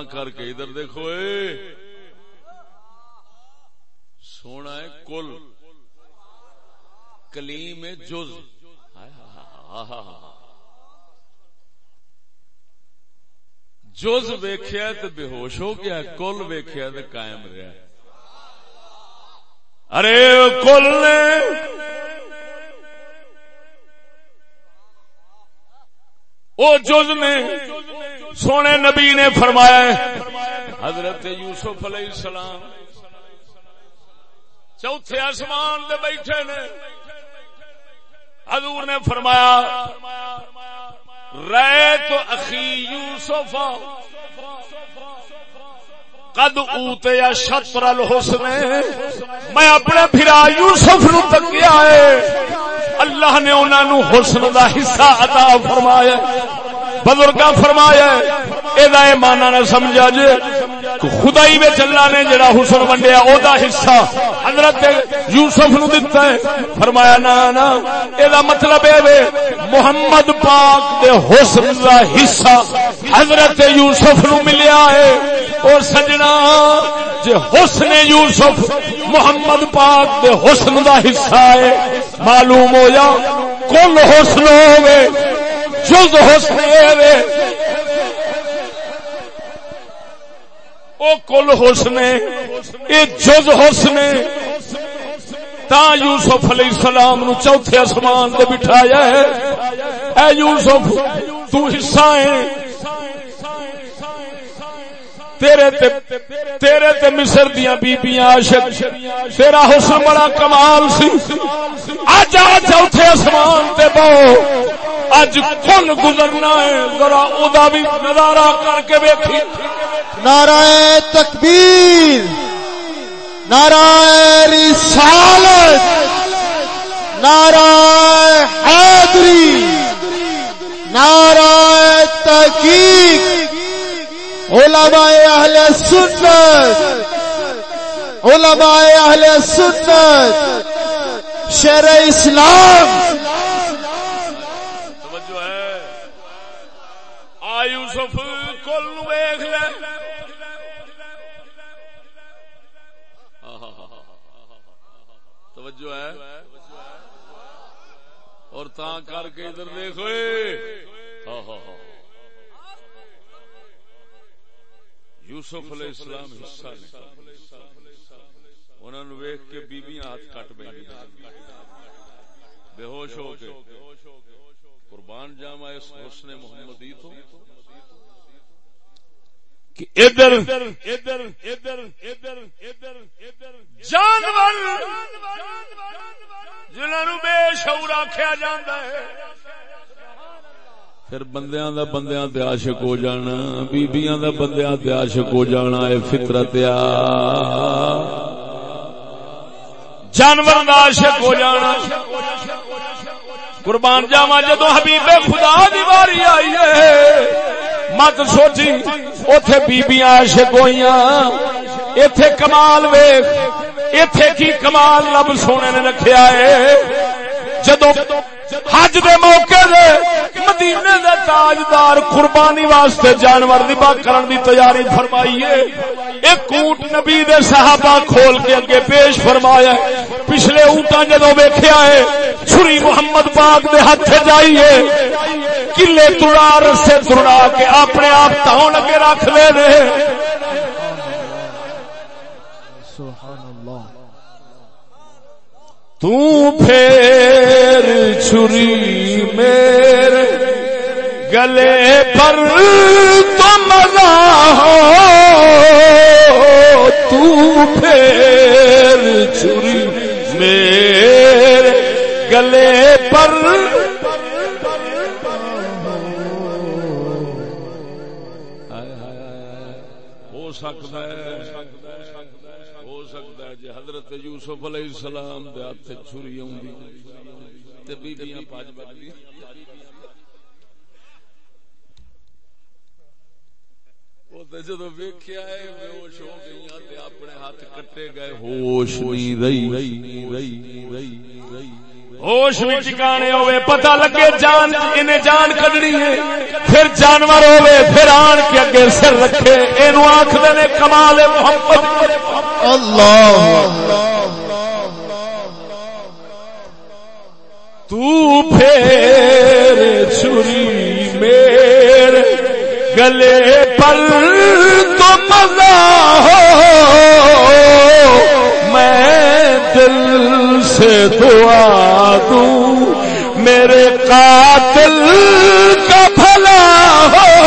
کر کے ادھر دیکھو اے۔ سونا ہے کل۔ کلیم جز۔ جز ویخیا تو بے ہوش ہو گیا، کل ویخیا تو قائم رہا ارے، کل نے او جز نے سونے نبی نے فرمایا حضرت یوسف علیہ السلام چوتھے آسمان دے بیٹھے نے، حضور نے فرمایا رے تو اخی یوسف، قد اوتے شطر الحسن، میں اپنے پھرا یوسف نو تکیا ہے، اللہ نے انہوں نے حسن دا حصہ عطا فرمایا بزرگ فرمایا یہ مانا نہ سمجھا جی خدائی میں اللہ نے جڑا حسن ونڈیا او دا حصہ حضرت یوسف نو دتا ہے۔ فرمایا، نا نا یہ مطلب ہے محمد پاک دے حسن دا حصہ حضرت یوسف نو ملیا ہے۔ اور سجنا، جے حسن یوسف محمد پاک دے حسن دا حصہ ہے، معلوم ہو جا کل حسن ہوئے جز حسن او کل حسن اے جز حسن تا یوسف علیہ السلام نو چوتھے آسمان تے بٹھایا ہے۔ اے یوسف، تو حصہ ہے۔ تیرے تے تیرے تے مصر دیاں بیبیاں عاشق، تیرا حسن بڑا کمال سی۔ اج آ چوتھے اسمان تے بو اج کون گزرنا ہے، ذرا ادا بھی نظارہ کر کے ویکھی۔ نعرہ تکبیر، نعرہ رسالت، نعرہ حیدری نعرہ علماء اہل سنت، علماء اہل سنت شیر اسلام۔ توجہ ہے۔ آ یوسف، کل نو ویکھ لے۔ توجہ ہے۔ اور تا کر کے ادھر دیکھو یوسف علیہ السلام حصہ نے۔ انہوں نے ویخ کے بیبیاں ہاتھ کٹ بہ بے ہوش ہو کے۔ قربان جاوا اس حسن محمدی تو۔ ادھر ادھر ادھر ادھر ادھر ادھر جانور جنہوں بے شعور آخیا جاتا ہے پھر بندیاں دا بندیاں تے عاشق ہو جانا، بیبیاں دا بندیاں تے عاشق ہو جانا، اے فطرت آ۔ جانور دا عاشق ہو جانا۔ قربان جاوا جدو حبیب خدا دی واری آئی ہے۔ مت سوچی اتے بیبیاں عاشق ہوئیاں۔ اتے کمال ویخ اتے کی کمال رب سونے نے رکھیا ہے۔ جدو حج دے موقع دے مدینے دے تاجدار قربانی واسطے جانور دبا کرن دی تیاری فرمائی ہے ایک اونٹ نبی دے صحابہ کھول کے اگے پیش فرمایا ہے۔ پچھلے اونٹاں جدو ویکھیا ہے، چھری محمد پاک دے ہاتھ جائیے۔ کلے تڑا رسے تڑا کے اپنے آپ تاؤں لگے رکھ لے رہے تو پھر چھری میرے گلے پر تو مزہ ہو۔ تو چھری میرے گلے پر۔ ہو سکتا ہے۔ ہے یوسف علیہ السلام دے ہاتھ چھری آؤں تے بیبیاں پاج بدلی جدو ویکیا ہوش ہو گئی اپنے ہاتھ کٹے گئے۔ ہوش نہیں رہی رہی رہی رہی۔ ہوش بھی ٹکانے ہوئے پتہ لگے جان انہیں جان کڈنی ہے۔ پھر جانور ہوئے پھر آن کے اگے سر رکھے۔ اینو آخر نے کمال محمد۔ اللہ۔ تو پھر چھری میرے گلے پر تو مزہ ہو۔ میں دل سے دعا دوں میرے قاتل کا بھلا ہو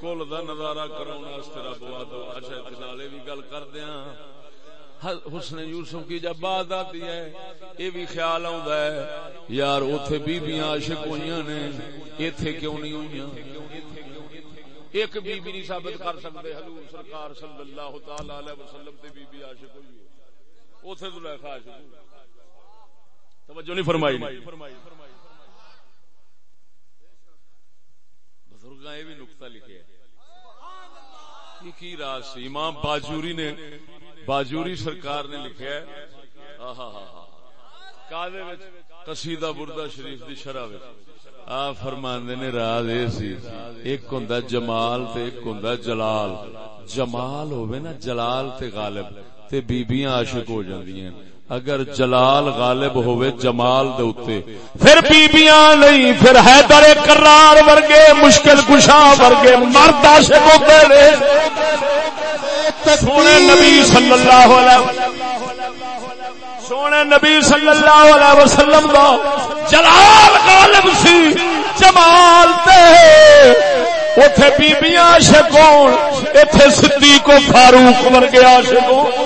کل دا نظارہ رب اچھا بھی گل کردیا حسن یوسف کی جب بات آتی ہے یہ بھی خیال آتا ہے یار اتے بیبیاں عاشق ہوئی نے اتے کیوں نہیں ہوئی ایک بی بی نہیں ثابت کر سکتے حضور سرکار صلی اللہ تعالی علیہ وسلم تے بی بی عاشق ہوئی اوتھے زلیخا عاشق ہوئی توجہ نہیں فرمائی بزرگاں، یہ بھی نقطہ لکھے یہ کی راز سی؟ امام باجوری نے باجوری سرکار نے لکھا ہے آہا ہا ہا کالے وچ قصیدہ بردہ شریف دی شرح وچ۔ آ فرماندے نے راز اے سی، ایک ہوندا جمال تے ایک ہوندا جلال۔ جمال ہوے نا، جلال تے غالب۔ تے بیبییاں عاشق ہو جاندیاں۔ اگر جلال غالب ہوئے جمال دے اتے پھر بیبیاں نہیں، پھر حیدر کرار ورگے، مشکل کشا ورگے، مرد عاشق ہوتے رہے۔ سونے نبی صلی اللہ علیہ سونے نبی صلی اللہ علیہ وسلم دا جلال غالب سی، جمال تے۔ اتے بیبیاں عاشق ہون اتے صدیق و فاروق ورگے عاشق ہون۔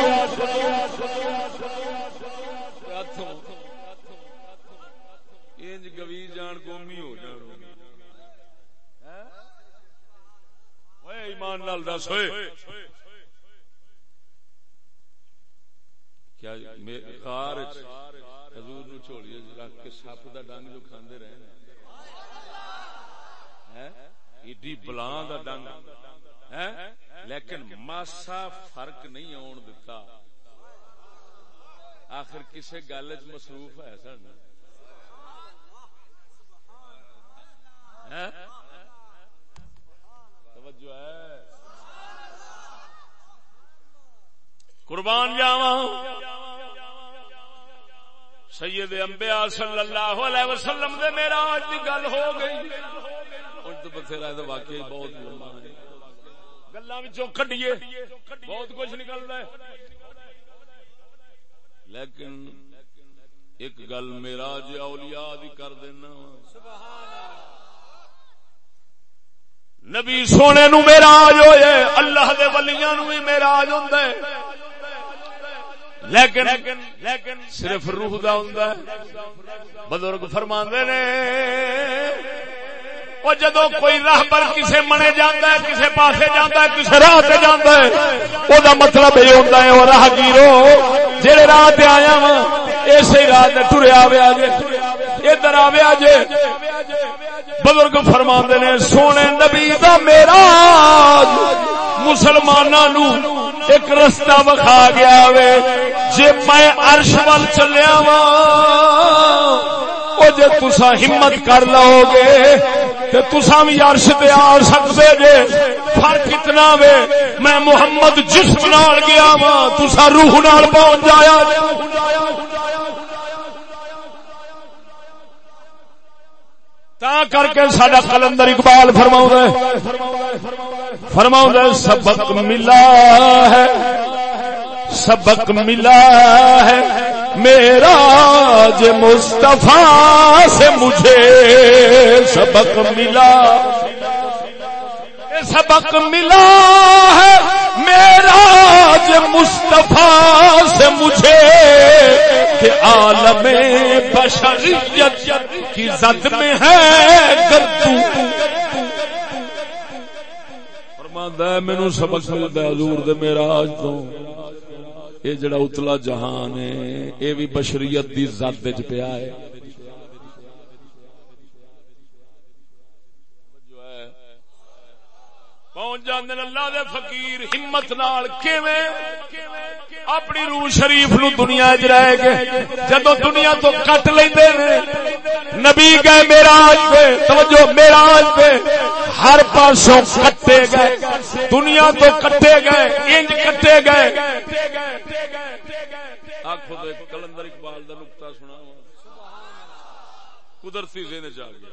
ایمان نال دس ہوئے۔ کیا کار حضور نو چھوڑیے رکھ کے سپ دا ڈنگ جو کھاندے رہے ایڈی بلان دا ڈنگ۔ لیکن ماسا فرق نہیں آن دتا۔ آخر کسے گل چ مصروف ہے سن؟ توجہ ہے۔ قربان جاوا سید انبیاء صلی اللہ علیہ وسلم دے میرا آج کی گل ہو گئی۔ ہوں تو بتھیرا تو واقعی بہت لمبا گلا کڈیے۔ بہت کچھ نکل رہا ہے۔ لیکن ایک گل میرا جی اولیاء دی کر دینا۔ نبی سونے نو میرا آج ہوئے، اللہ دے ولیاں نو بھی میرا آج ہوں لیکن لیکن صرف روح دا ہوں بزرگ فرما نے وہ جدو کوئی راہ پر کسے منے جانا ہے، کسے پاسے جانا ہے، کسے راہ سے جانا ہے وہ مطلب یہ ہوتا ہے وہ راہ گیرو جہے راہ پہ آیا وا اسی راہ ٹریا ویا جے ادھر آیا جے بزرگ فرما نے، سونے نبی دا میرا مسلمانوں ایک رستہ بکھا گیا وے۔ جے میں ارش ول چلیا وا جے تسا ہمت کر لو گے تے تسا بھی عرش تے آ سکتے جے۔ فرق اتنا وے، میں محمد جسم نال گیا وا تسا روح نال پہنچ جایا تا کر کے سڈا کلندر اقبال فرماؤں فرماؤں سبق ملا ہے۔ سبق ملا ہے۔ میرا مصطفیٰ سے مجھے سبق ملا۔ سبق ملا ہے۔ میرا مصطفیٰ سے مجھے کہ عالم بشریت کی زد میں ہے فرماندہ مینو سبق ملتا حضور دے میرا تو۔ یہ جڑا اتلا جہان ہے، یہ بھی بشریت دی ذات وچ پیا ہے۔ پہنچ جاندے اللہ دے فقیر ہمت نال کیویں؟ اپنی روح شریف نو دنیا وچ رہ کے جدوں دنیا تو کٹ لیندے نے نبی گئے معراج پہ، توجہ معراج پہ، ہر پاسوں کٹے گئے، دنیا تو کٹے گئے، انج کٹے گئے۔ آخو کلندر اقبال کا نقطہ سنا قدرتی ذہن چ گیا۔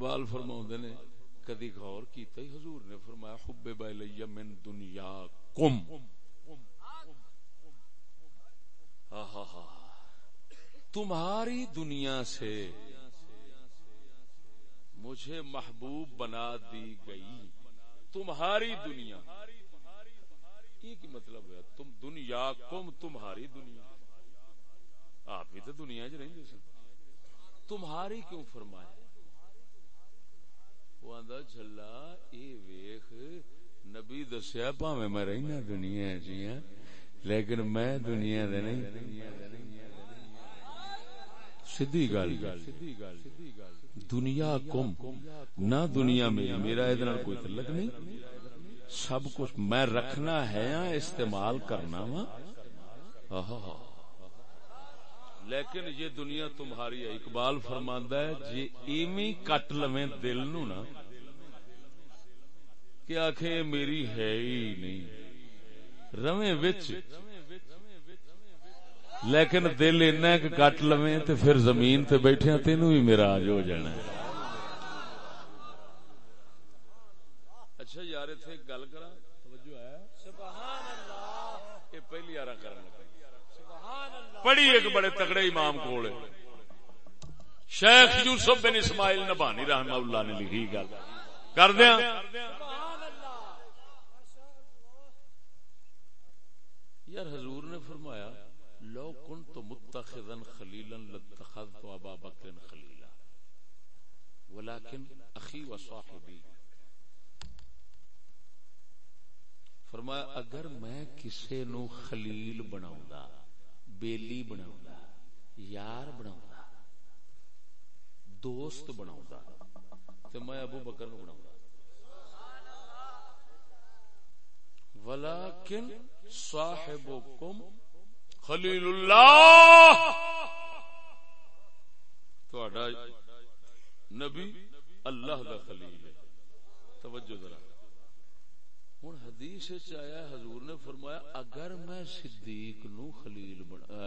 اقبال فرما نے، کدی غور کیتا ہی حضور نے فرمایا، حب بیلیہ من دنیا کم تمہاری دنیا سے مجھے محبوب بنا دی گئی۔ تمہاری دنیا۔ یہ کی مطلب ہے؟ تم دنیا کم تمہاری دنیا۔ آپ بھی تو دنیا چ رہتے سن۔ تمہاری کیوں فرمایا وہ آدھا چلا یہ ویخ۔ نبی دسیا پاوے میں رہنا دنیا جی لیکن میں دنیا دے نہیں۔ سیدھی گل۔ دنیا کم، نہ دنیا میں میرا ادھر کوئی تعلق نہیں۔ سب کچھ میں رکھنا ہے یا استعمال کرنا وا۔ ہاں لیکن یہ دنیا تمہاری ہے اقبال فرماندہ ہے جی ایویں کٹ لویں دل نو نا، کہ آخے میری ہے ہی نہیں۔ رویں وچ۔ لیکن دل اینا کہ کٹ لویں تے پھر زمین تے بیٹھے تینو بھی میرا آج ہو جانا ہے۔ اچھا یار اتنے گل کرا توجہ ہے۔ سبحان اللہ۔ یہ پہلی یار کرنا پڑھی ایک بڑے تگڑے امام کو شیخ یوسف بن اسماعیل نبانی رحمہ اللہ نے لکھی گل۔ کر دیا ہاں؟ یار حضور نے فرمایا، لو کن تو متخذن خلیلا لتخذ تو ابا بکر خلیلا، ولیکن اخی و صاحبی۔ فرمایا، اگر میں کسے نو خلیل بناؤں دا بیلی بناؤں دا یار بناؤں دا دوست بناؤں دا تو میں ابو بکر نو بناؤں دا ولیکن صاحبکم خلیل اللہ۔ تھوڑا نبی اللہ دا خلیل ہے۔ توجہ ذرا۔ ہوں حدیث آیا حضور نے فرمایا، اگر میں صدیق نو خلیل بنا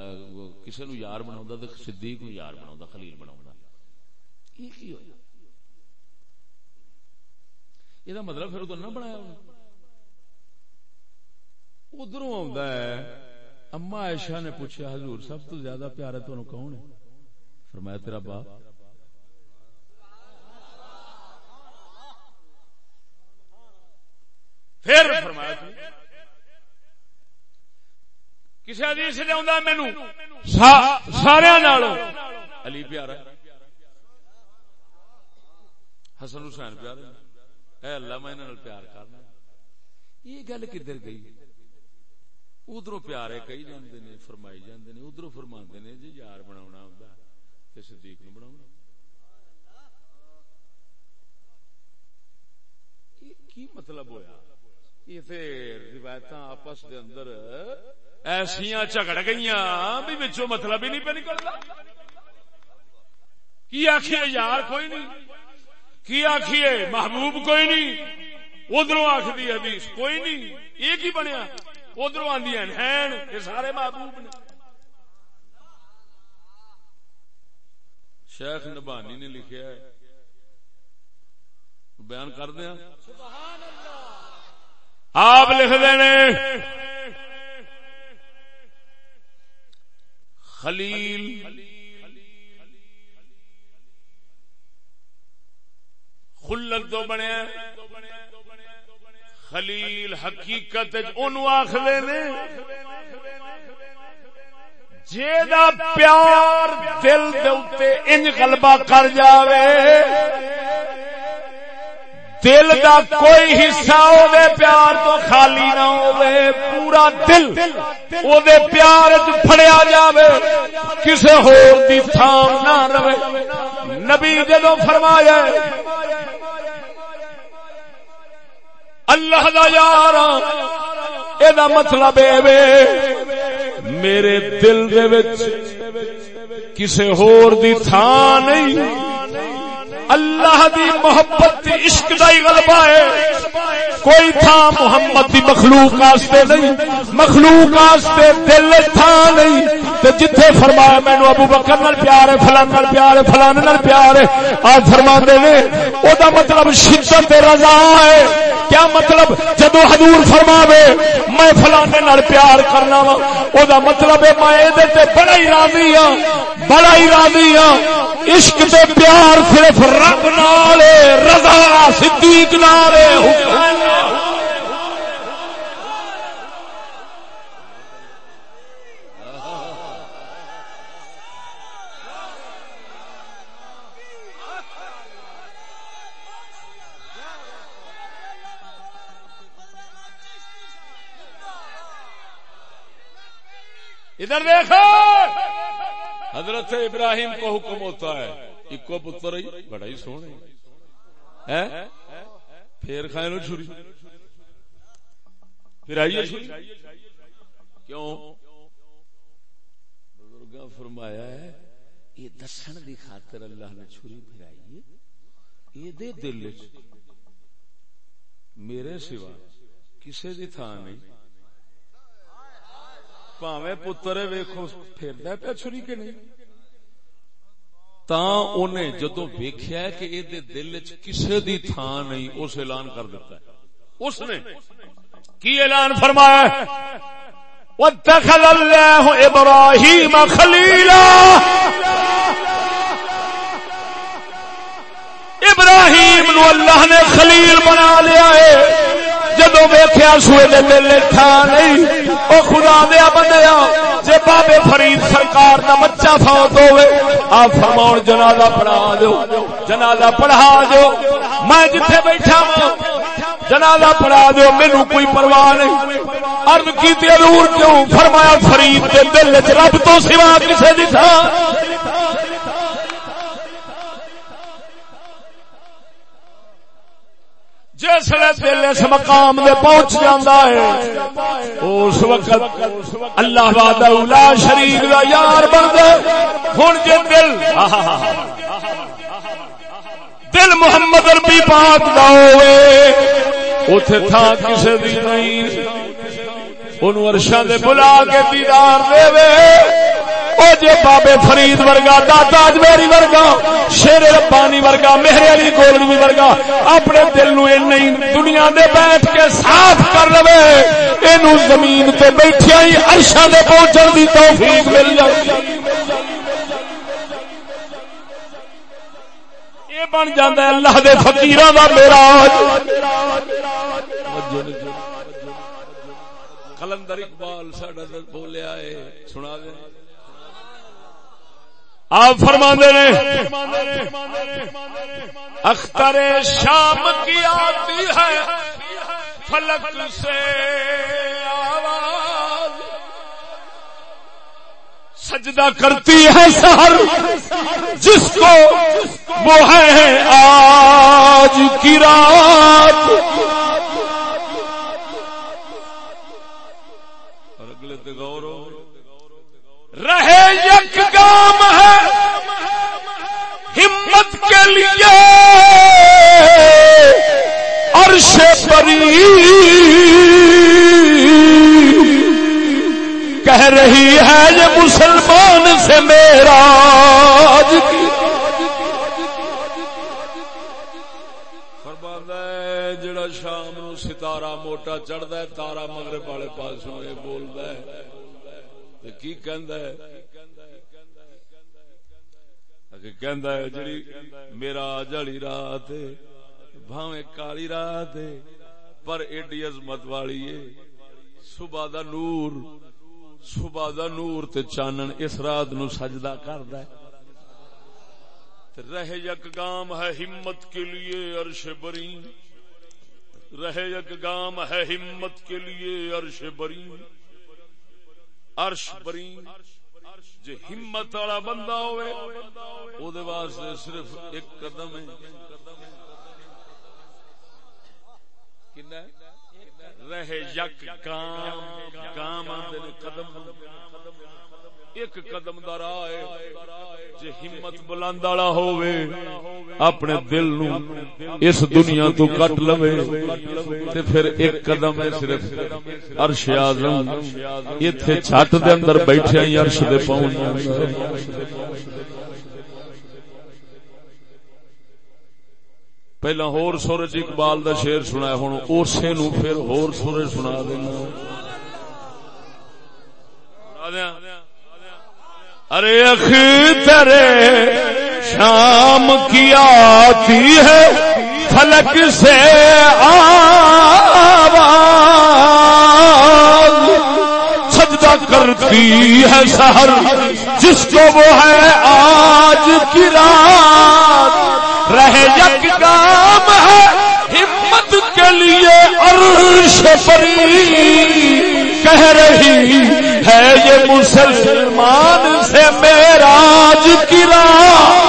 کسی نو یار بنا تو صدیق نو یار بنا خلیل بنا یہ کی ہوا یہ مطلب پھر ادھر نہ بنایا ادھر اما عائشہ نے پوچھا، حضور سب تو زیادہ پیارا تمہیں کون ہے؟ فرمایا، تیرا باپ۔ پھر فرمایا کسی حدیث سے آدھا مینو؟ سارے علی پیارا۔ حسن حسین پیارا اے اللہ، میں پیار کرنا۔ یہ گل کدھر گئی؟ ادھر پیارے کئی جاندے نے، فرمائی جاندے نے ادھر فرما نے جی یار بنا ہوں صدیق نو بنا کی مطلب ہویا؟ روایت آپس دے اندر ایسا جھگڑ گئی بھی بچوں مطلب ہی نہیں پہ نکلتا۔ کی آخیے یار کوئی نہیں؟ کی آخیے محبوب کوئی نہیں؟ ادھر آخری حدیث کوئی نہیں۔ یہ کی بنیا؟ ادھر آدی ہیں سارے محبوب نے۔ شیخ نبانی نے لکھا ہے۔ بیان کر دیا۔ سبحان اللہ۔ آپ لکھ دینے خلیل خلت تو بنیا خلیل حقیقت آخر نے جا پیار دل دے انج غلبہ کر جاوے دل دا کوئی حصہ او دے پیار تو خالی نہ ہوئے پورا دل او دے پیار پھڑیا جاوے، کسے ہور دی تھام نہ روے نبی جدو فرمایا، اللہ دا یار اے دا مطلب اے وے، میرے دل دے وچ کسے ہور دی تھان نہیں۔ اللہ دی محبت دی عشق دا ہی غلبہ ہے۔ کوئی تھا محمد دی مخلوق واسطے نہیں۔ مخلوق واسطے دل تھا نہیں۔ تے جتھے فرمایا مینوں ابو بکر نال پیار ہے، فلان نال پیار ہے، فلان نال پیار ہے۔ آ فرما دے نے، او دا مطلب شدت رضا ہے۔ کیا مطلب؟ جدو حضور فرماوے، میں فلانے نال پیار کرنا وا۔ او دا مطلب ہے میں اے تے بڑا ہی راضی ہاں بڑا ہی راضی ہاں۔ عشق تے پیار صرف رب نالے رضا صدیق نالے ادھر دیکھو حضرت ابراہیم کو حکم ہوتا ہے۔ اکو پتر بڑا ہی سونے پھر کھائے لو چھری پھر آئیے چھری کیوں بزرگ فرمایا ہے یہ دسن دی خاطر اللہ نے چھری پھرائی یہ دے دل میرے سوا کسے دی تھا نہیں پاوے پتر ویکو پھر پیا چھری کے نہیں تا جدو ویخیا کہ یہ دل چ کسی دی تھان نہیں اس اعلان کر دیتا ہے اس نے کی اعلان فرمایا واتخذ اللہ ابراہیم خلیلا ابراہیم نو اللہ نے خلیل بنا لیا ہے جدو ویخیا سوئے دے دل تھا نہیں وہ خدا دیا بندیا جے بابے فرید سرکار دا بچہ فوت ہوئے، آپ فرماؤ جنازہ پڑھا دو جنازہ پڑھا دو میں جتھے بیٹھا ہوں جنازہ پڑھا دو مینو کوئی پرواہ نہیں۔ ارد کی دور کیوں؟ فرمایا فرید کے دل چ رب تو سوا کسے دکھا جس دل اس مقام دے پہنچ جاتا ہے، اس وقت اللہ باد شریف کا یار بنتا ہوں جی دل دل محمد اربی پاک دا ہوئے۔ اتے تھا کسی دی نہیں ارشا دے بلا کے دیدار دے او جے بابے فرید ورگا، دادا اجمیری ورگا، شیر ربانی ورگا میرے علی گولڈوی ورگا، اپنے دل نو نہیں دنیا دے بیٹھ کے صاف کر لو اینو زمین تے بیٹھیا ہی عرشاں دے پہنچن دی توفیق مل جائے بن جاندا ہے اللہ دے فقیراں دا معراج کلندر اقبال ساڈا بولیا ہے، سنا دے۔ آپ فرما نے، اختر شام کی آتی ہے، فلک سے آواز۔ سجدہ کرتی ہے سہر جس کو وہ ہے آج کی رات۔ رہے یک گام ہے ہمت کے لیے۔ عرش پری۔ کہہ رہی ہے یہ مسلمان سے میرا جڑا شام نو ستارہ موٹا چڑھتا ہے، تارا مغرب والے پاس بولتا ہے۔ کی جڑی میرا جڑی رات کالی رات پر ایڈی عظمت والی ہے۔ صبح دا نور، صبح دا نور تے چانن اس رات نو سجدہ کردا ہے۔ رہ یک گام ہے ہمت کے لیے عرش برین۔ رہ یک گام ہے ہمت کے لیے عرش برین۔ عرش بری جی ہمت والا بندہ ہوئے او دے واسطے صرف ایک قدم ہے۔ رہ یک کام کام آدھے قدم۔ ایک قدم دا راہ جے ہمت بلند والا ہووے اپنے دل نو اس دنیا تو کٹ لوے تے پھر ایک قدم ہے صرف عرش اعظم ایتھے چھت دے اندر بیٹھے ہی عرش دے پہنچ پہلا ہور سورج اقبال دا شعر سنا ہن اسی نو پھر ہور سورج سنا دینا ارے اخ اختر شام کی آتی ہے، فلک سے آواز۔ سجدہ کرتی ہے سہر جس کو وہ ہے آج کی رات۔ رہ یک کام ہے، ہمت کے لیے عرش پری۔ کہہ رہی ہے، یہ مسلمان سے میراج کی راہ۔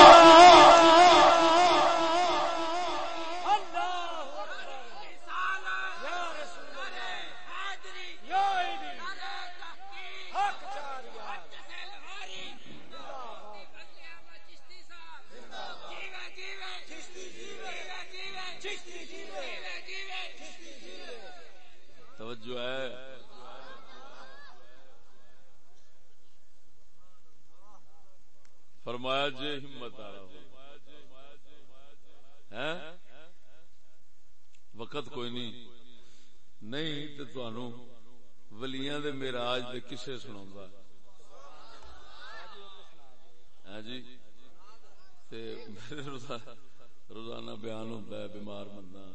فرمایا جے ہمت آ ہاں؟ وقت کوئی نہیں۔ نہیں تو تنوع ولیاں دے میراج دے کسے سنا ہاں جی؟ روزانہ بیان ہوتا ہے بیمار بندہ۔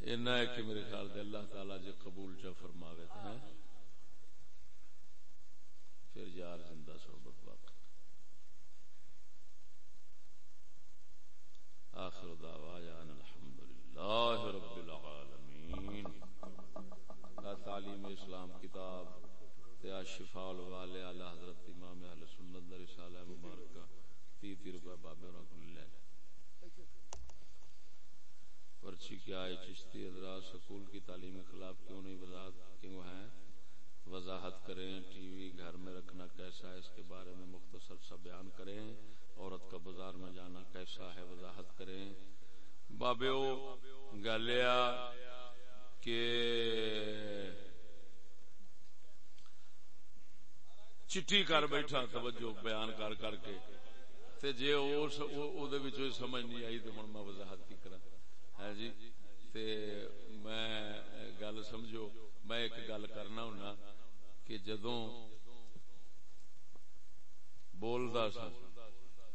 اینا ہے کہ میرے خیال دے اللہ تعالی جے قبول چا فرماوے تو ہیں پھر یار زندہ صحبت باقی۔ آخر دعوایا الحمدللہ رب العالمین۔ لا تعلیم اسلام کتاب تے شفاء والے اعلی حضرت امام اہل سنت دا رسالہ مبارکہ تی تی روپے بابے اور کو لے پرچی کیا ہے چشتی حضرات سکول کی تعلیم کے خلاف کیوں نہیں وضاحت؟ کیوں ہیں؟ وضاحت کریں، ٹی وی گھر میں رکھنا کیسا ہے، اس کے بارے میں مختصر سا بیان کریں، عورت کا بازار میں جانا کیسا ہے، وضاحت کریں۔ بابے گالیا، کہ چٹھی کر بیٹھا، توجہ، بیان کر کر کے۔ تے جے اس، او دے سمجھ نہیں آئی تے ہن میں وضاحت کی کرا ہے ہاں جی؟ تے میں، گل سمجھو، میں ایک گل کرنا ہونا۔ کہ جدوں بولدا سا،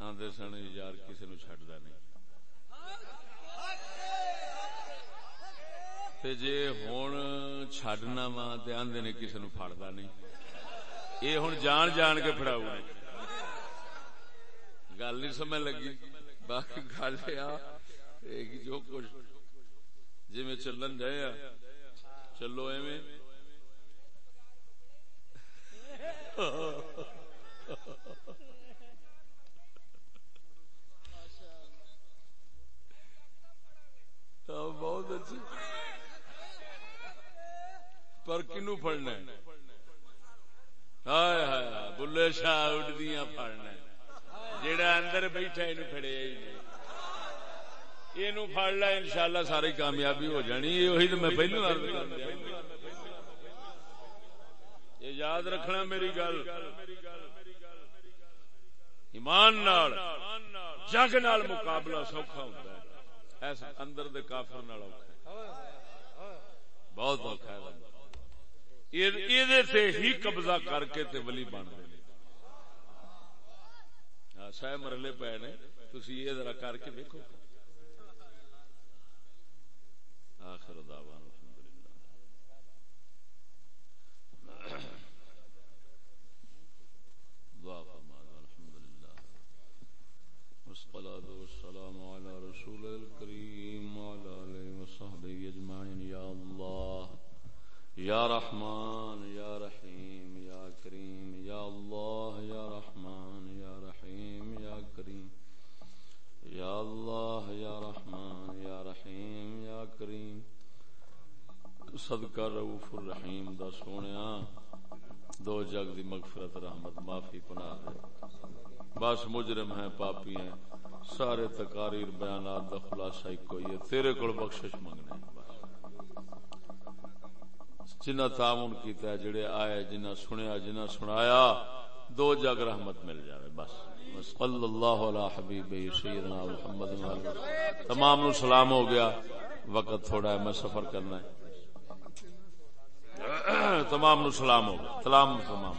آندے سن یار کسی نو چھڈدا نہیں۔ تے جے ہن چھڈنا وا تے آندے نے کسی نو پھڑدا نہیں۔ یہ ہوں جان جان کے فراؤ گل نہیں سمجھ لگی۔ باقی گل جو کچھ جی میں چلن جائے چلو ایویں۔ بہت اچھی۔ پر کنو پڑنا ہے؟ بلے شاہ اڈدیا پڑنا جیڑا اندر بیٹھا یہ فڑیا ہی نہیں۔ یہ فڑ لا ان شاء اللہ ساری کامیابی ہو جانی وہی تو میں پہلو یہ یاد رکھنا میری گل۔ ایمان نال، جگ نال مقابلہ سوکھا ہوتا ہے۔ ایسا اندر دے کافر نال بہت اوکھا ہے۔ ہی قبضہ کر کے تے ولی بن دے ہاں، سہ مرلے پے نے۔ تھی یہ ذرا کر کے دیکھو۔ آخر دعوان والصلاة والسلام على رسول الكريم وعلى آله وصحبه أجمعين. يا الله یا رحمان یا رحیم یا کریم یا اللہ یا رحمان یا رحیم یا کریم یا اللہ یا رحمان یا رحیم یا کریم صدقہ رؤوف الرحیم دا سونیا، دو جگ دی مغفرت، رحمت، معافی، پناہ دے بس مجرم ہیں، پاپی ہیں۔ سارے تقاریر، بیانات دا خلاصہ ہی ہے۔ تیرے کول بخشش منگنے ہیں جنہ تعاون کیتا ہے، جڑے آئے جنہ سنیا، جنہ سنایا، دو جگ رحمت مل جائے بس۔ صلی اللہ علیہ حبیب سیدنا محمد تمام نو سلام ہو گیا۔ وقت تھوڑا ہے، میں سفر کرنا ہے۔ تمام نو سلام ہو گیا۔ سلام تمام۔